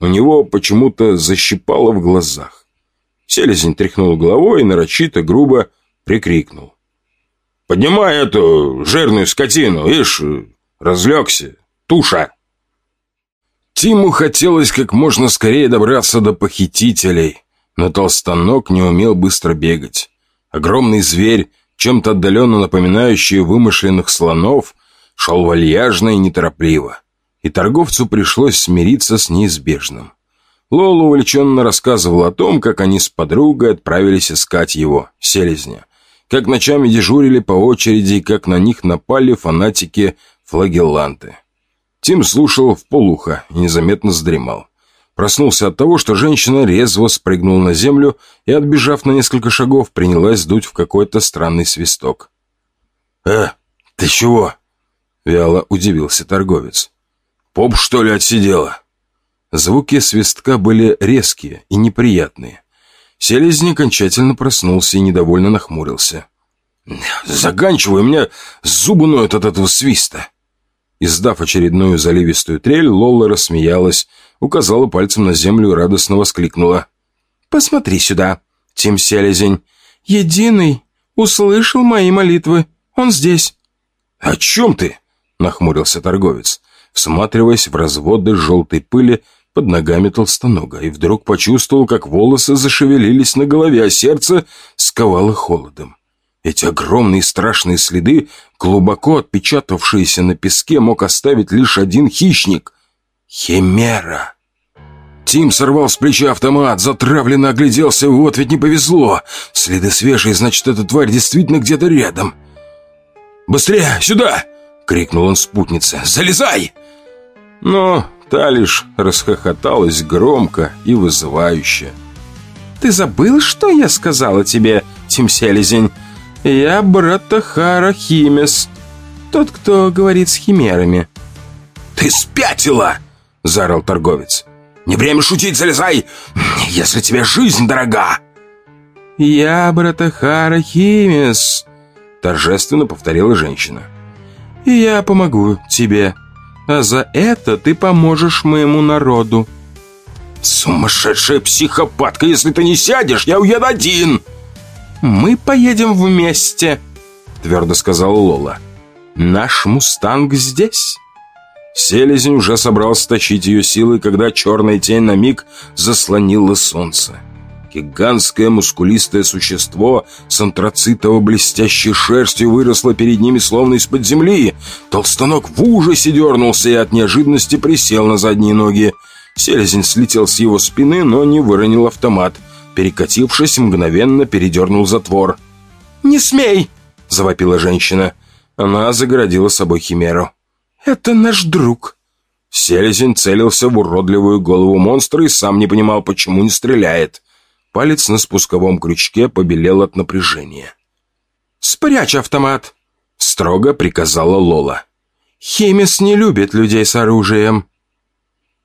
У него почему-то защипало в глазах. Селезень тряхнул головой и нарочито грубо прикрикнул. «Поднимай эту жирную скотину, ишь, разлегся, туша!» Тиму хотелось как можно скорее добраться до похитителей, но толстоног не умел быстро бегать. Огромный зверь, чем-то отдаленно напоминающий вымышленных слонов, шел вальяжно и неторопливо и торговцу пришлось смириться с неизбежным. Лола увлеченно рассказывала о том, как они с подругой отправились искать его, селезня, как ночами дежурили по очереди и как на них напали фанатики-флагелланты. Тим слушал в полухо и незаметно задремал. Проснулся от того, что женщина резво спрыгнула на землю и, отбежав на несколько шагов, принялась дуть в какой-то странный свисток. «Э, ты чего?» — вяло удивился торговец. Поп, что ли, отсидела?» Звуки свистка были резкие и неприятные. Селезень окончательно проснулся и недовольно нахмурился. «Заканчивай, у меня зубы ноют от этого свиста!» Издав очередную заливистую трель, Лола рассмеялась, указала пальцем на землю и радостно воскликнула. «Посмотри сюда, Тим Селезень. Единый услышал мои молитвы. Он здесь». «О чем ты?» — нахмурился торговец всматриваясь в разводы желтой пыли под ногами толстонога, и вдруг почувствовал, как волосы зашевелились на голове, а сердце сковало холодом. Эти огромные страшные следы, глубоко отпечатавшиеся на песке, мог оставить лишь один хищник — Химера. Тим сорвал с плеча автомат, затравленно огляделся, вот ведь не повезло. Следы свежие, значит, эта тварь действительно где-то рядом. «Быстрее, сюда!» — крикнул он спутнице. «Залезай!» Но та лишь расхохоталась громко и вызывающе. «Ты забыл, что я сказала тебе, Тим Селезень? Я Братахара Химес, тот, кто говорит с химерами». «Ты спятила!» – заорал торговец. «Не время шутить, залезай, если тебе жизнь дорога!» «Я Братахара Химес», – торжественно повторила женщина. «И я помогу тебе» а за это ты поможешь моему народу». «Сумасшедшая психопатка! Если ты не сядешь, я уеду один!» «Мы поедем вместе», — твердо сказала Лола. «Наш мустанг здесь». Селезень уже собрался тащить ее силы, когда черная тень на миг заслонила солнце. Гигантское мускулистое существо с антрацитово-блестящей шерстью выросло перед ними словно из-под земли. Толстонок в ужасе дернулся и от неожиданности присел на задние ноги. Селезень слетел с его спины, но не выронил автомат. Перекатившись, мгновенно передернул затвор. «Не смей!» – завопила женщина. Она загородила собой химеру. «Это наш друг!» Селезень целился в уродливую голову монстра и сам не понимал, почему не стреляет. Палец на спусковом крючке побелел от напряжения. «Спрячь автомат!» — строго приказала Лола. «Хемис не любит людей с оружием».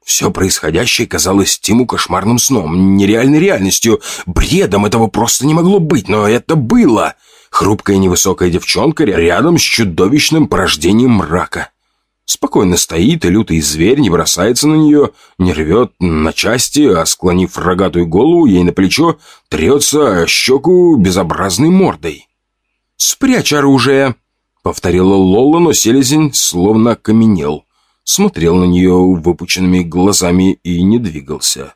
Все происходящее казалось Тиму кошмарным сном, нереальной реальностью, бредом этого просто не могло быть, но это было. Хрупкая невысокая девчонка рядом с чудовищным порождением мрака. Спокойно стоит, и лютый зверь не бросается на нее, не рвет на части, а, склонив рогатую голову ей на плечо, трется щеку безобразной мордой. «Спрячь оружие!» — повторила Лола, но селезень словно окаменел. Смотрел на нее выпученными глазами и не двигался.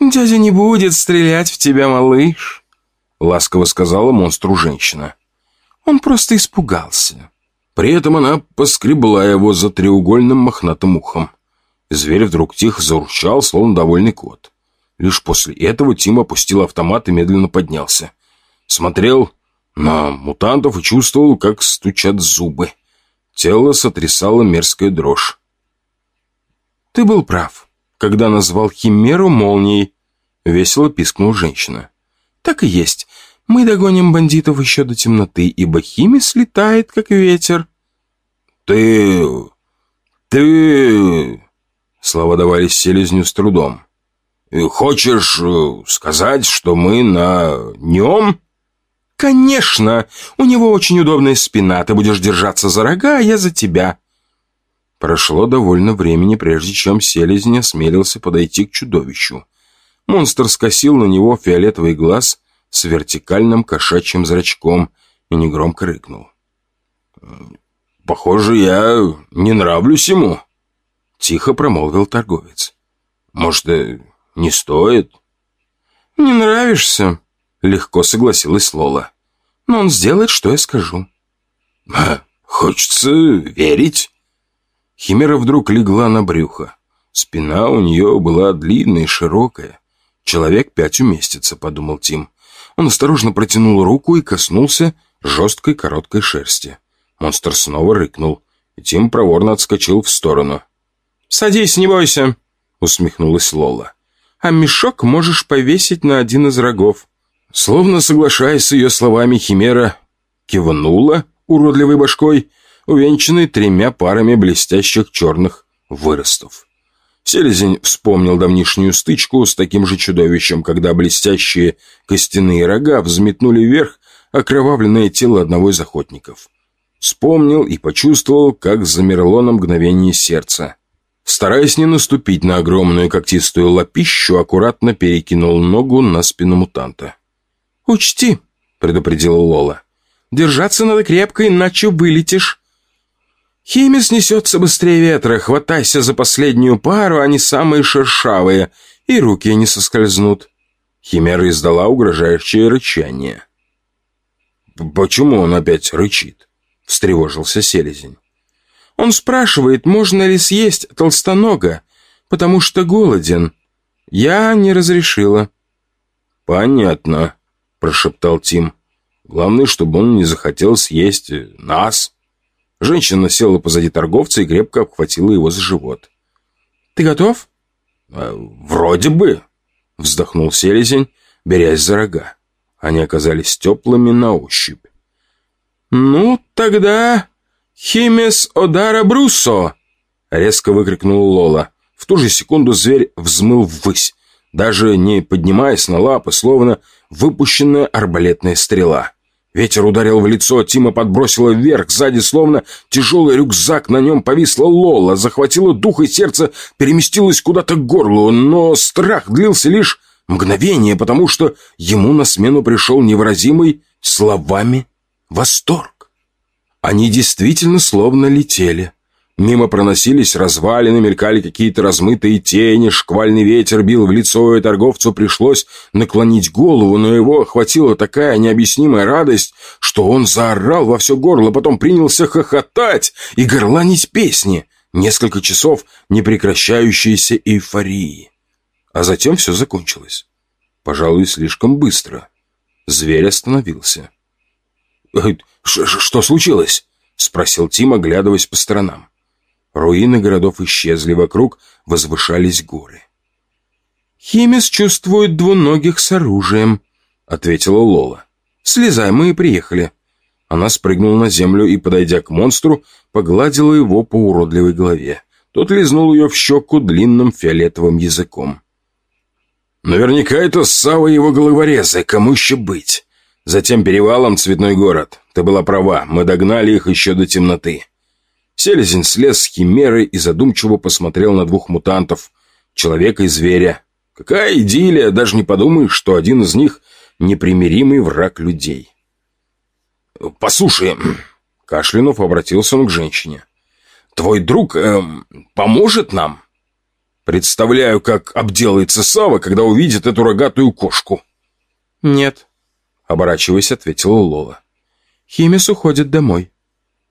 «Дядя не будет стрелять в тебя, малыш», — ласково сказала монстру женщина. «Он просто испугался».
При этом она поскребла его за треугольным мохнатым ухом. Зверь вдруг тихо заурчал, словно довольный кот. Лишь после этого Тим опустил автомат и медленно поднялся. Смотрел на мутантов и чувствовал, как стучат зубы. Тело сотрясало мерзкая дрожь.
«Ты был прав, когда назвал Химеру молнией», — весело пискнула женщина. «Так и есть. Мы догоним бандитов еще до темноты, ибо Химис летает, как ветер».
«Ты... ты...» Слова давались селезню с трудом. «Хочешь э, сказать, что мы на нем?»
«Конечно! У него очень удобная спина. Ты будешь держаться за рога, а я за тебя».
Прошло довольно времени, прежде чем селезень осмелился подойти к чудовищу. Монстр скосил на него фиолетовый глаз с вертикальным кошачьим зрачком и негромко рыкнул. «Похоже, я не нравлюсь ему», — тихо промолвил торговец. «Может, э, не стоит?»
«Не нравишься?» Легко согласилась Лола. Но он сделает, что я скажу.
«Хочется верить». Химера вдруг легла на брюхо. Спина у нее была длинная и широкая. «Человек пять уместится», — подумал Тим. Он осторожно протянул руку и коснулся жесткой короткой шерсти. Монстр снова рыкнул, и Тим проворно отскочил в сторону.
«Садись, не бойся», — усмехнулась Лола. «А мешок можешь повесить на один из рогов.
Словно соглашаясь с ее словами, Химера кивнула уродливой башкой, увенчанной тремя парами блестящих черных выростов. Селезень вспомнил давнишнюю стычку с таким же чудовищем, когда блестящие костяные рога взметнули вверх окровавленное тело одного из охотников. Вспомнил и почувствовал, как замерло на мгновение сердце. Стараясь не наступить на огромную когтистую лапищу, аккуратно перекинул ногу на спину мутанта.
«Учти», — предупредила Лола. «Держаться надо крепко, иначе вылетишь». «Химис несется быстрее ветра. Хватайся за последнюю пару, они самые шершавые, и руки не соскользнут».
Химера издала угрожающее рычание. «Почему он опять рычит?» — встревожился селезень.
«Он спрашивает, можно ли съесть толстонога, потому что голоден. Я не разрешила».
«Понятно», — прошептал Тим. «Главное, чтобы он не захотел съесть нас». Женщина села позади торговца и крепко обхватила его за живот.
«Ты готов?»
«Э, «Вроде бы», — вздохнул селезень, берясь за рога. Они оказались теплыми на ощупь.
«Ну, тогда... Химес Одара Бруссо!» — резко выкрикнула Лола.
В ту же секунду зверь взмыл ввысь, даже не поднимаясь на лапы, словно выпущенная арбалетная стрела. Ветер ударил в лицо, Тима подбросило вверх, сзади словно тяжелый рюкзак, на нем повисла Лола, захватила дух и сердце, переместилось куда-то к горлу, но страх длился лишь мгновение, потому что ему на смену пришел невыразимый словами восторг. Они действительно словно летели. Мимо проносились развалины, мелькали какие-то размытые тени, шквальный ветер бил в лицо, и торговцу пришлось наклонить голову, но его охватила такая необъяснимая радость, что он заорал во все горло, потом принялся хохотать и горланить песни. Несколько часов непрекращающейся эйфории. А затем все закончилось. Пожалуй, слишком быстро. Зверь остановился. «Э, «Что случилось?» — спросил Тим, оглядываясь по сторонам. Руины городов исчезли, вокруг возвышались горы.
«Химис чувствует двуногих с оружием», — ответила Лола. «Слезай, мы и приехали».
Она спрыгнула на землю и, подойдя к монстру, погладила его по уродливой голове. Тот лизнул ее в щеку длинным фиолетовым языком. «Наверняка это Сава его головорезы, кому еще быть?» Затем перевалом цветной город. Ты была права, мы догнали их еще до темноты. Селезень слез с химеры и задумчиво посмотрел на двух мутантов, человека и зверя. Какая идиллия, даже не подумаешь, что один из них — непримиримый враг людей. «Послушай», — Кашлянув обратился он к женщине, — «твой друг э, поможет нам?»
Представляю, как обделается Сава, когда увидит эту рогатую кошку.
Нет, оборачиваясь, ответила Лола. Химис уходит домой.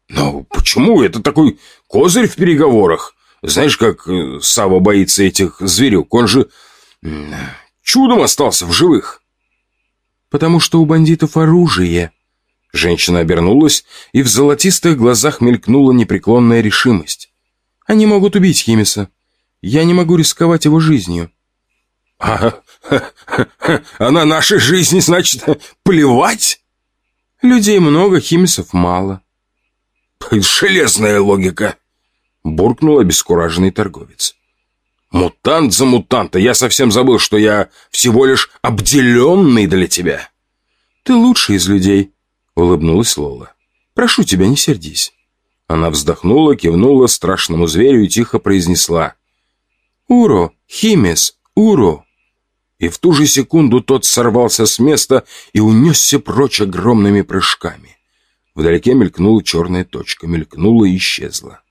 Но почему это такой козырь в переговорах? Знаешь, как э, Сава боится этих зверюк? Он же чудом остался в живых.
Потому что у бандитов оружие. Женщина обернулась, и в золотистых глазах мелькнула непреклонная решимость. Они могут убить Химиса. Я не могу рисковать его жизнью.
А, а на нашей жизни, значит, плевать?
Людей много, Химисов мало.
Железная логика, буркнул обескураженный торговец. Мутант за мутанта, я совсем забыл, что я всего лишь обделенный для тебя.
Ты лучший из людей, улыбнулась Лола. Прошу тебя, не сердись.
Она вздохнула, кивнула страшному зверю и тихо произнесла.
«Уро! Химес! Уро!»
И в ту же секунду тот сорвался с места и унесся прочь огромными прыжками. Вдалеке мелькнула черная точка, мелькнула и исчезла.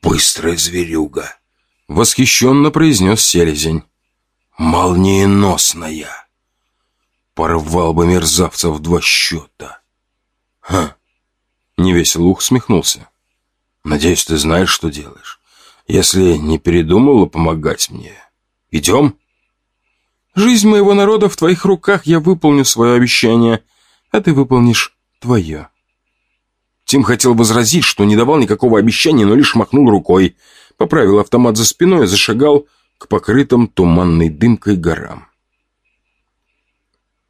«Быстрая зверюга!» — восхищенно произнес селезень. «Молниеносная!» Порвал бы мерзавца в два счета. «Ха!» — невесело усмехнулся. «Надеюсь, ты знаешь, что делаешь. Если не передумала помогать мне, идем?»
«Жизнь моего народа в твоих руках, я выполню свое обещание, а ты выполнишь твое».
Тим хотел возразить, что не давал никакого обещания, но лишь махнул рукой, поправил автомат за спиной и зашагал к покрытым туманной дымкой горам.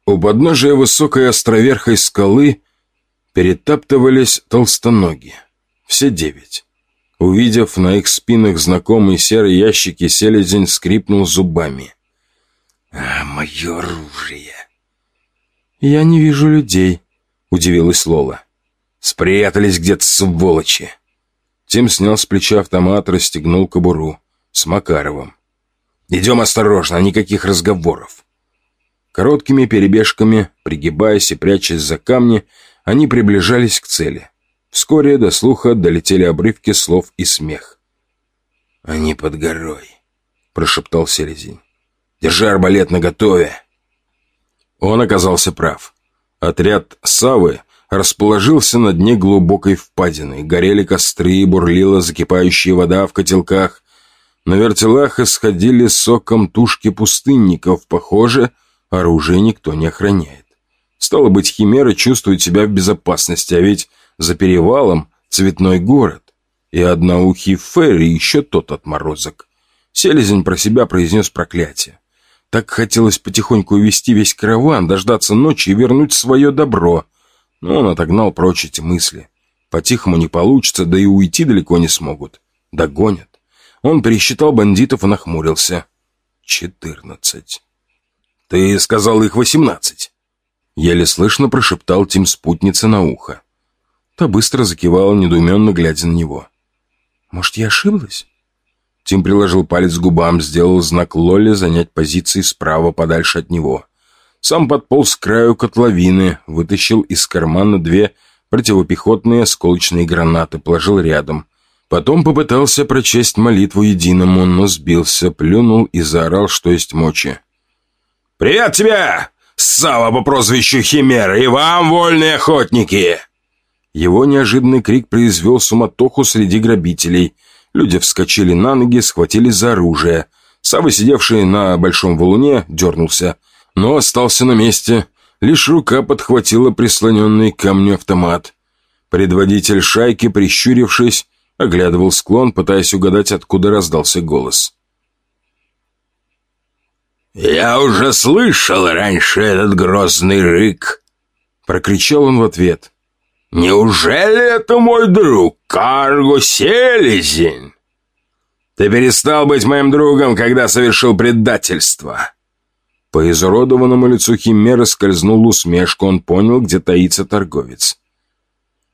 У подножия высокой островерхой скалы перетаптывались толстоноги. Все девять. Увидев на их спинах знакомые серые ящики, селезень скрипнул зубами. «А, мое оружие!»
«Я не вижу людей», — удивилась Лола.
«Спрятались где-то, сволочи!» Тим снял с плеча автомат, расстегнул кобуру. С Макаровым. «Идем осторожно, никаких разговоров!» Короткими перебежками, пригибаясь и прячась за камни, они приближались к цели. Вскоре до слуха долетели обрывки слов и смех. «Они под горой», — прошептал Селезень. «Держи арбалет наготове». Он оказался прав. Отряд Савы расположился на дне глубокой впадины. Горели костры, бурлила закипающая вода в котелках. На вертелах исходили соком тушки пустынников. Похоже, Оружие никто не охраняет. Стало быть, химеры чувствуют себя в безопасности, а ведь за перевалом цветной город. И одноухий Ферри еще тот отморозок. Селезень про себя произнес проклятие. Так хотелось потихоньку увести весь караван, дождаться ночи и вернуть свое добро. Но он отогнал прочь эти мысли. По-тихому не получится, да и уйти далеко не смогут. Догонят. Он пересчитал бандитов и нахмурился. Четырнадцать. «Ты сказал их восемнадцать!» Еле слышно прошептал Тим спутница на ухо. Та быстро закивала, недоуменно глядя на него.
«Может, я ошиблась?»
Тим приложил палец к губам, сделал знак Лоле занять позиции справа подальше от него. Сам подполз к краю котловины, вытащил из кармана две противопехотные осколочные гранаты, положил рядом. Потом попытался прочесть молитву единому, но сбился, плюнул и заорал, что есть мочи. «Привет тебе, Сава по прозвищу Химера, и вам, вольные охотники!» Его неожиданный крик произвел суматоху среди грабителей. Люди вскочили на ноги, схватили за оружие. Сава, сидевший на большом валуне, дернулся, но остался на месте. Лишь рука подхватила прислоненный к камню автомат. Предводитель шайки, прищурившись, оглядывал склон, пытаясь угадать, откуда раздался голос. «Я уже слышал раньше этот грозный рык!» Прокричал он в ответ. «Неужели это мой друг, Карго Селезень?» «Ты перестал быть моим другом, когда совершил предательство!» По изуродованному лицу Химеры скользнул усмешку, он понял, где таится торговец.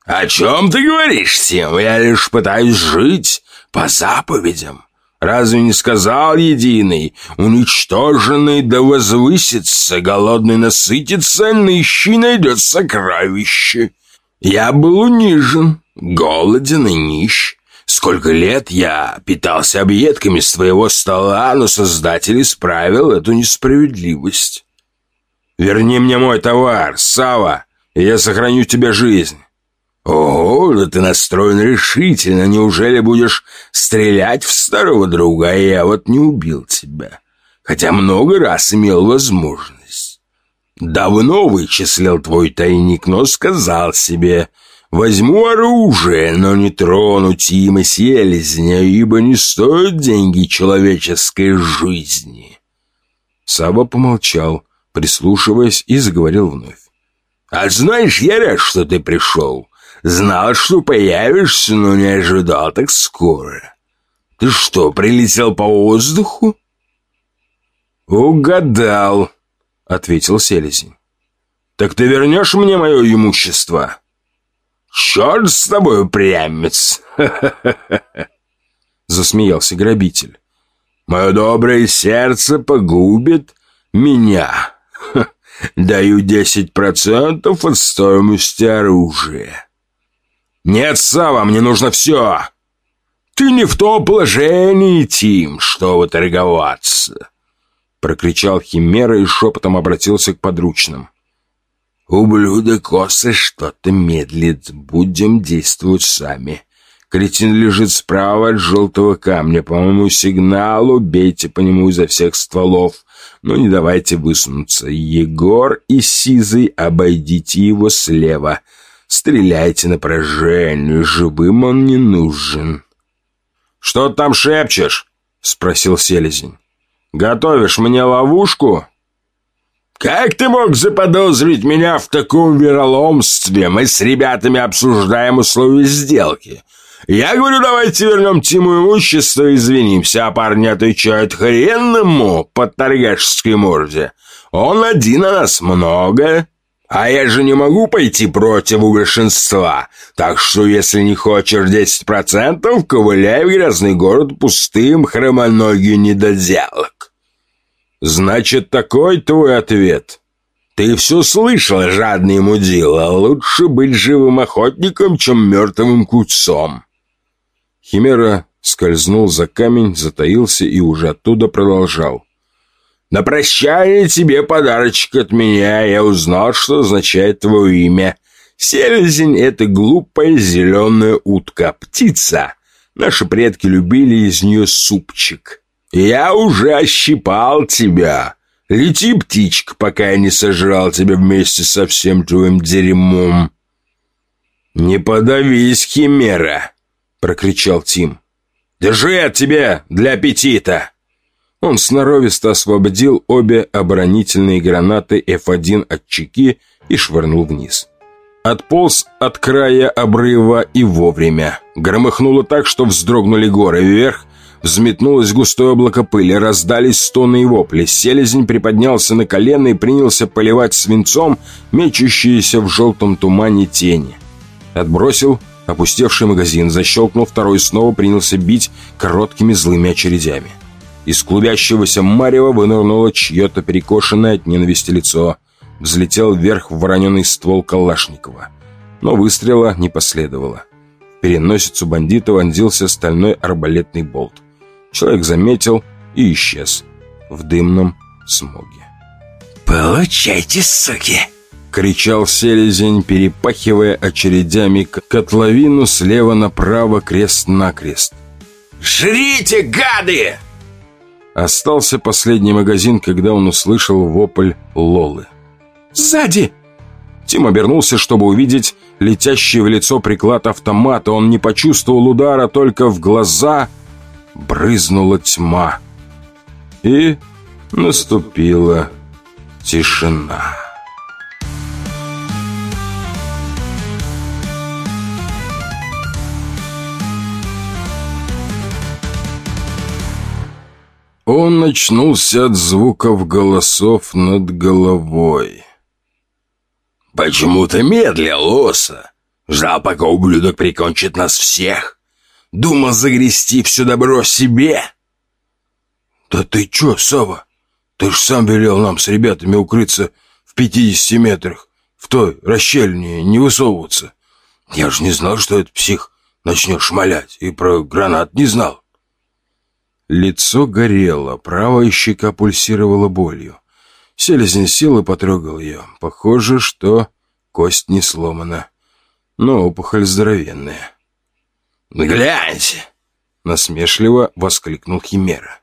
«О чем ты говоришь, Сим? Я лишь пытаюсь жить по заповедям. Разве не сказал единый, уничтоженный да возвысится, голодный насытится, нищий найдет сокровище? Я был унижен, голоден и нищ. Сколько лет я питался объедками с твоего стола, но Создатель исправил эту несправедливость. Верни мне мой товар, Сава, и я сохраню тебе жизнь. Ого, да ты настроен решительно. Неужели будешь стрелять в старого друга, а я вот не убил тебя? Хотя много раз имел возможность. Давно вычислил твой тайник, но сказал себе... Возьму оружие, но не трону Тима Селезня, ибо не стоят деньги человеческой жизни.
Саба помолчал, прислушиваясь, и заговорил вновь.
«А знаешь, я рад, что ты пришел. Знал, что появишься, но не ожидал так скоро. Ты что, прилетел по воздуху?»
«Угадал», — ответил Селезень. «Так ты вернешь мне мое имущество?»
«Черт с тобой, упрямец!»
Засмеялся грабитель.
«Мое доброе сердце погубит меня. Даю десять процентов от стоимости оружия».
«Нет, Сава, мне нужно все!»
«Ты не в том положении, Тим, чтобы торговаться!»
Прокричал Химера и шепотом обратился к подручным.
«Ублюдок Осы что-то медлит. Будем действовать сами. Кретин лежит справа от желтого камня. По моему сигналу бейте по нему изо всех стволов. Но не давайте высунуться. Егор и Сизый, обойдите его слева. Стреляйте на поражение. Живым он не нужен».
«Что там шепчешь?» — спросил Селезень. «Готовишь мне ловушку?»
«Как ты мог заподозрить меня в таком вероломстве? Мы с ребятами обсуждаем условия сделки. Я говорю, давайте вернем Тиму имущество и извинимся, а парни отвечают хренному по торгашской морде. Он один, а нас много. А я же не могу пойти против большинства. Так что, если не хочешь 10%, ковыляй в грязный город пустым хромоногий недоделок».
«Значит, такой твой ответ?»
«Ты все слышал, жадный мудила. Лучше быть живым охотником, чем мертвым куцом».
Химера скользнул за камень, затаился и уже оттуда продолжал.
«На прощание тебе подарочек от меня. Я узнал, что означает твое имя. Селезень — это глупая зеленая утка, птица. Наши предки любили из нее супчик. «Я уже ощипал тебя. Лети, птичка, пока я не сожрал тебя вместе со всем твоим дерьмом».
«Не подавись, химера!» — прокричал Тим. «Держи от тебя для аппетита!» Он сноровисто освободил обе оборонительные гранаты F1 от чеки и швырнул вниз. Отполз от края обрыва и вовремя. Громыхнуло так, что вздрогнули горы вверх, Взметнулось густое облако пыли, раздались стоны и вопли. Селезень приподнялся на колено и принялся поливать свинцом мечущиеся в желтом тумане тени. Отбросил опустевший магазин, защелкнул второй, снова принялся бить короткими злыми очередями. Из клубящегося марева вынырнуло чье-то перекошенное от ненависти лицо. Взлетел вверх вороненый ствол Калашникова. Но выстрела не последовало. В переносицу бандита вонзился стальной арбалетный болт. Человек заметил и исчез в дымном смоге.
«Получайте, суки!»
— кричал селезень, перепахивая очередями котловину слева направо крест-накрест.
«Жрите, гады!»
Остался последний магазин, когда он услышал вопль Лолы.
«Сзади!»
Тим обернулся, чтобы увидеть летящий в лицо приклад автомата. Он не почувствовал удара, только в глаза брызнула тьма. И наступила тишина. Он очнулся от звуков голосов над головой.
«Почему ты медлил, Оса? Ждал, пока ублюдок прикончит нас всех?» Думал загрести все добро себе?»
«Да ты чё, Сава? Ты ж сам велел нам с ребятами укрыться в пятидесяти метрах, в той расщельне не высовываться. Я ж не знал, что этот псих
начнешь молять, и про гранат не знал».
Лицо горело, правая щека пульсировала болью. Селезень сел и потрогал ее. Похоже, что кость не сломана, но опухоль здоровенная.
«Гляньте!» — насмешливо воскликнул Химера.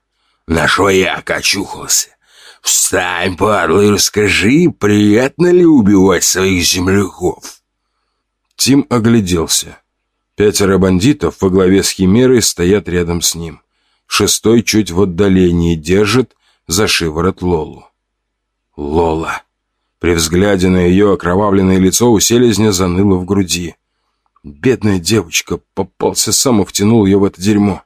«Наш вояк очухался. Встань, падла, и расскажи, приятно ли убивать своих земляков?»
Тим огляделся. Пятеро бандитов во главе с Химерой стоят рядом с ним. Шестой чуть в отдалении держит за шиворот Лолу. Лола. При взгляде на ее окровавленное лицо у селезня заныло в груди. Бедная девочка, попался сам и втянул ее в это дерьмо.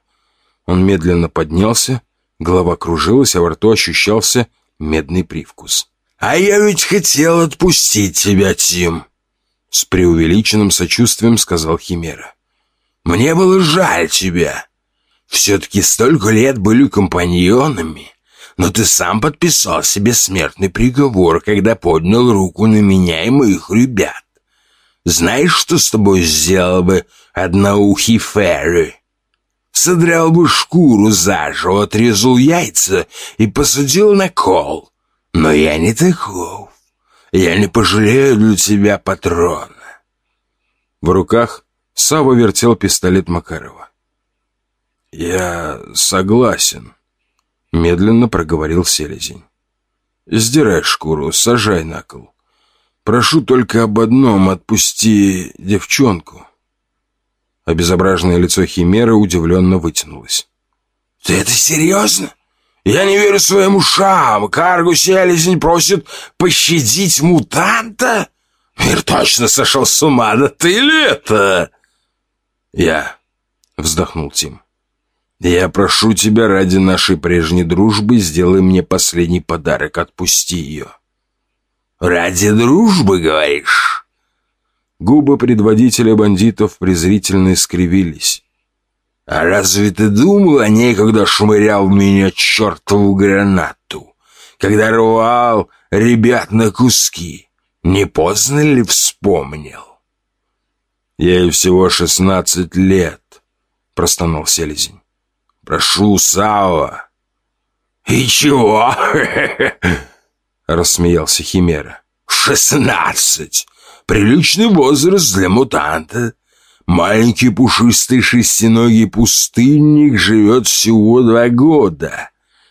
Он медленно поднялся, голова кружилась, а во рту ощущался медный привкус.
«А я ведь хотел отпустить тебя, Тим!»
С преувеличенным сочувствием сказал Химера.
«Мне было жаль тебя. Все-таки столько лет были компаньонами. Но ты сам подписал себе смертный приговор, когда поднял руку на меня и моих ребят. Знаешь, что с тобой сделал бы одноухий Ферри? Содрал бы шкуру заживо, отрезал яйца и посадил на кол. Но я не таков. Я не пожалею для тебя патрона.
В руках Сава вертел пистолет Макарова.
«Я согласен», — медленно проговорил селезень.
«Сдирай шкуру, сажай на кол. Прошу только об одном, отпусти девчонку». Обезображенное лицо Химеры удивленно вытянулось.
«Ты это серьезно? Я не верю своим ушам. Каргу селезень просит пощадить мутанта? Мир точно сошел с ума, да ты ли это?»
«Я», — вздохнул Тим. «Я прошу тебя ради нашей прежней дружбы, сделай мне последний подарок, отпусти ее».
«Ради дружбы, говоришь?»
Губы предводителя бандитов презрительно искривились.
«А разве ты думал о ней, когда шмырял в меня чертову гранату? Когда рвал ребят на куски? Не поздно ли вспомнил?»
«Ей всего шестнадцать лет», — простонал селезень. Прошу, Сава!»
«И чего?»
— рассмеялся Химера.
«Шестнадцать! Приличный возраст для мутанта. Маленький пушистый шестиногий пустынник живет всего два года.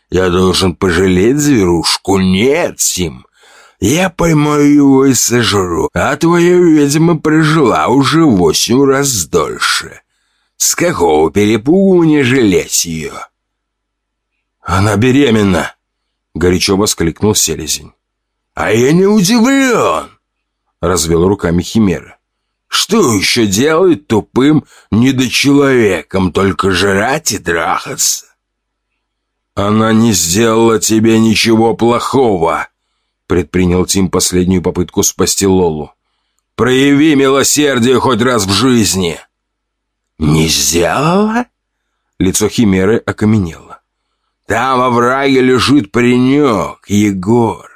Я должен пожалеть зверушку? Нет, Сим. Я поймаю его и сожру, а твоя ведьма прожила уже восемь раз дольше. С какого перепугу не жалеть ее?
Она беременна, горячо воскликнул селезень.
А я не удивлен,
развел руками Химера.
Что еще делать тупым недочеловеком, только жрать и трахаться?
Она не сделала тебе ничего плохого, предпринял Тим последнюю попытку спасти Лолу. Прояви милосердие хоть раз в жизни.
«Не сделала?»
Лицо Химеры окаменело.
«Там во враге лежит паренек, Егор,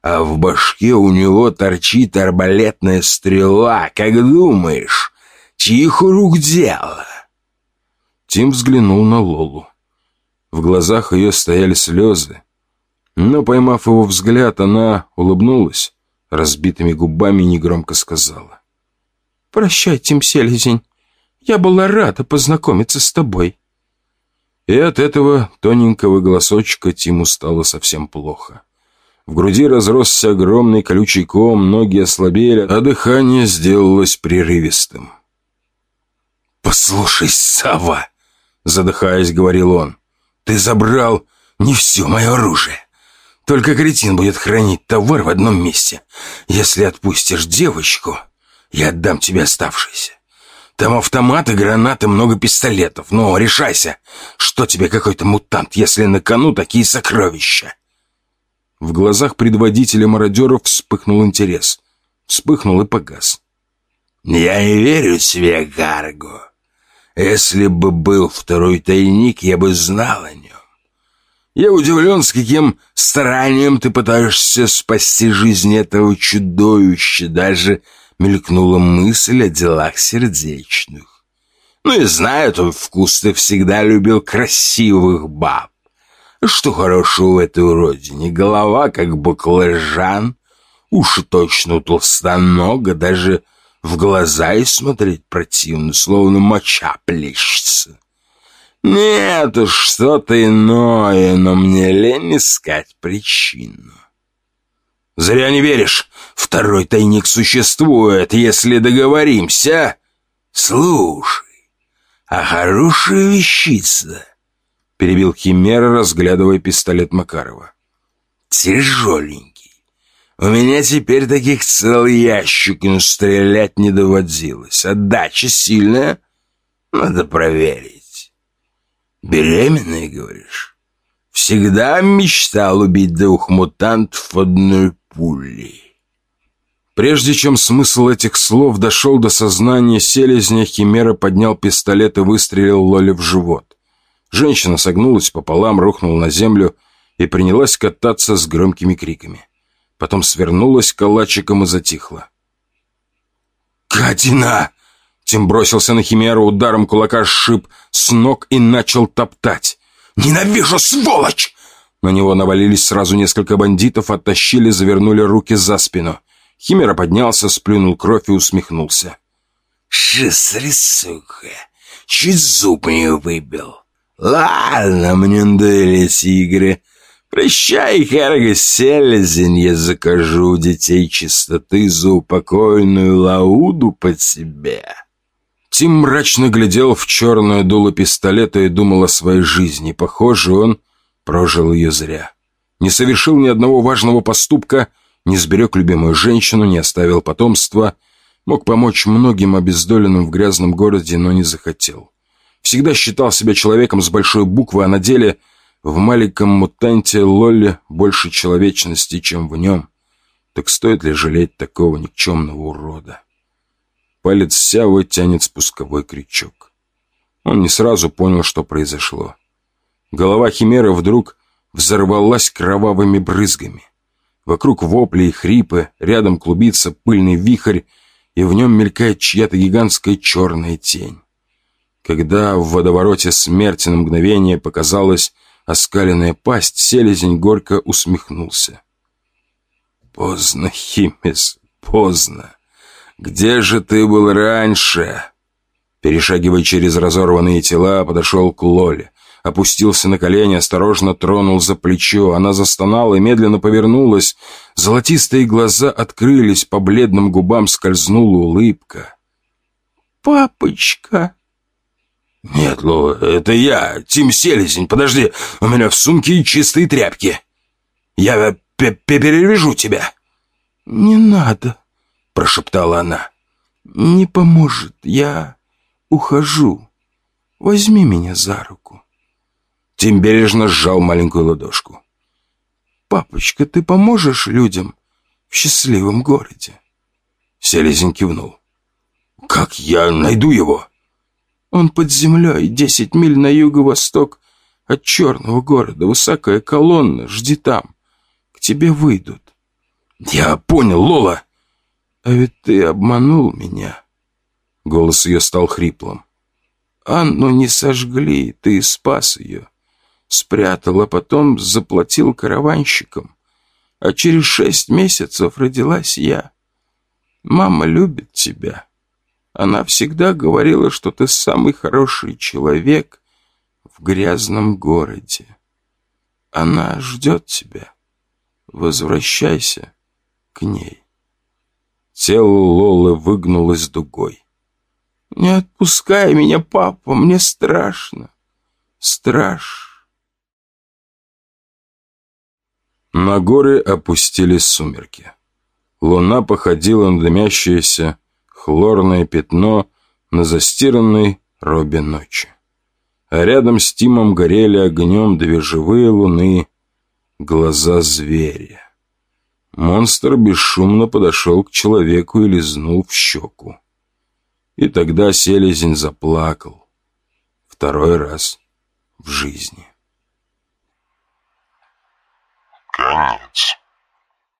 а в башке у него торчит арбалетная стрела. Как думаешь, чьих рук дело?»
Тим взглянул на Лолу. В глазах ее стояли слезы, но, поймав его взгляд, она улыбнулась, разбитыми губами негромко сказала. «Прощай, Тим Селезень. Я была рада познакомиться с тобой». И от этого тоненького голосочка Тиму стало совсем плохо. В груди разросся огромный колючий ком, ноги ослабели, а дыхание сделалось прерывистым.
«Послушай, Сава!» — задыхаясь, говорил он. «Ты забрал не все мое оружие. Только кретин будет хранить товар в одном месте. Если отпустишь девочку, я отдам тебе оставшееся. Там автоматы, гранаты, много пистолетов. Ну, решайся. Что тебе какой-то мутант, если на кону такие сокровища?»
В глазах предводителя мародеров вспыхнул интерес. Вспыхнул и погас.
«Я не верю тебе, Гарго. Если бы был второй тайник, я бы знал о нем. Я удивлен, с каким старанием ты пытаешься спасти жизнь этого чудовища, даже мелькнула мысль о делах сердечных. Ну и знаю твой вкус, ты всегда любил красивых баб. Что хорошего в этой уродине? Голова как баклажан, уши точно толстонога, даже в глаза и смотреть противно, словно моча плещется. Нет уж, что-то иное, но мне лень искать причину. Зря не веришь. Второй тайник существует, если договоримся. Слушай, а хорошая вещица, перебил Химера, разглядывая пистолет Макарова. Тяжеленький. У меня теперь таких целый ящик, но стрелять не доводилось. Отдача сильная? Надо проверить. Беременная, говоришь? Всегда мечтал убить двух мутантов одной пулей.
Прежде чем смысл этих слов дошел до сознания селезня, Химера поднял пистолет и выстрелил Лоле в живот. Женщина согнулась пополам, рухнула на землю и принялась кататься с громкими криками. Потом свернулась калачиком и затихла.
«Гадина!» Тим бросился на Химеру, ударом кулака сшиб с ног и начал топтать. «Ненавижу, сволочь!» На него навалились сразу несколько бандитов, оттащили, завернули руки за спину. Химера поднялся, сплюнул кровь и усмехнулся. «Шисри, сука! Чуть зуб не выбил. Ладно, мне надоелись игры. Прощай, Херга Селезень, я закажу детей чистоты за упокойную лауду под себя».
Тим мрачно глядел в черное дуло пистолета и думал о своей жизни. Похоже, он прожил ее зря. Не совершил ни одного важного поступка, не сберег любимую женщину, не оставил потомства. Мог помочь многим обездоленным в грязном городе, но не захотел. Всегда считал себя человеком с большой буквы, а на деле в маленьком мутанте Лолле больше человечности, чем в нем. Так стоит ли жалеть такого никчемного урода? Палец Сявы тянет спусковой крючок. Он не сразу понял, что произошло. Голова Химеры вдруг взорвалась кровавыми брызгами. Вокруг вопли и хрипы, рядом клубится пыльный вихрь, и в нем мелькает чья-то гигантская черная тень. Когда в водовороте смерти на мгновение показалась оскаленная пасть, селезень горько усмехнулся. «Поздно, Химес, поздно. Где же ты был раньше?» Перешагивая через разорванные тела, подошел к Лоле. Опустился на колени, осторожно тронул за плечо. Она застонала и медленно повернулась. Золотистые глаза открылись, по бледным губам скользнула улыбка.
«Папочка!»
«Нет, Ло, это я, Тим Селезень. Подожди, у меня в сумке чистые тряпки. Я перевяжу тебя».
«Не надо», — прошептала она. «Не поможет, я ухожу. Возьми меня за руку».
Тим бережно сжал маленькую ладошку.
«Папочка, ты поможешь людям в счастливом городе?»
Селезень кивнул. «Как я найду его?»
«Он под землей, десять миль на юго-восток от черного города. Высокая колонна, жди там. К тебе выйдут».
«Я понял, Лола!»
«А ведь ты обманул меня».
Голос ее стал хриплым.
«Анну не сожгли, ты спас ее. Спрятал, а потом заплатил караванщикам. А через шесть месяцев родилась я. Мама любит тебя. Она всегда говорила, что ты самый хороший человек в грязном городе. Она ждет тебя. Возвращайся к ней.
Тело Лолы выгнулось дугой.
«Не отпускай меня, папа, мне страшно. Страшно.
На горы опустились сумерки. Луна походила на дымящееся хлорное пятно на застиранной робе ночи. А рядом с Тимом горели огнем две живые луны, глаза зверя. Монстр бесшумно подошел к человеку и лизнул в щеку. И тогда селезень заплакал. Второй раз в жизни.
Конец.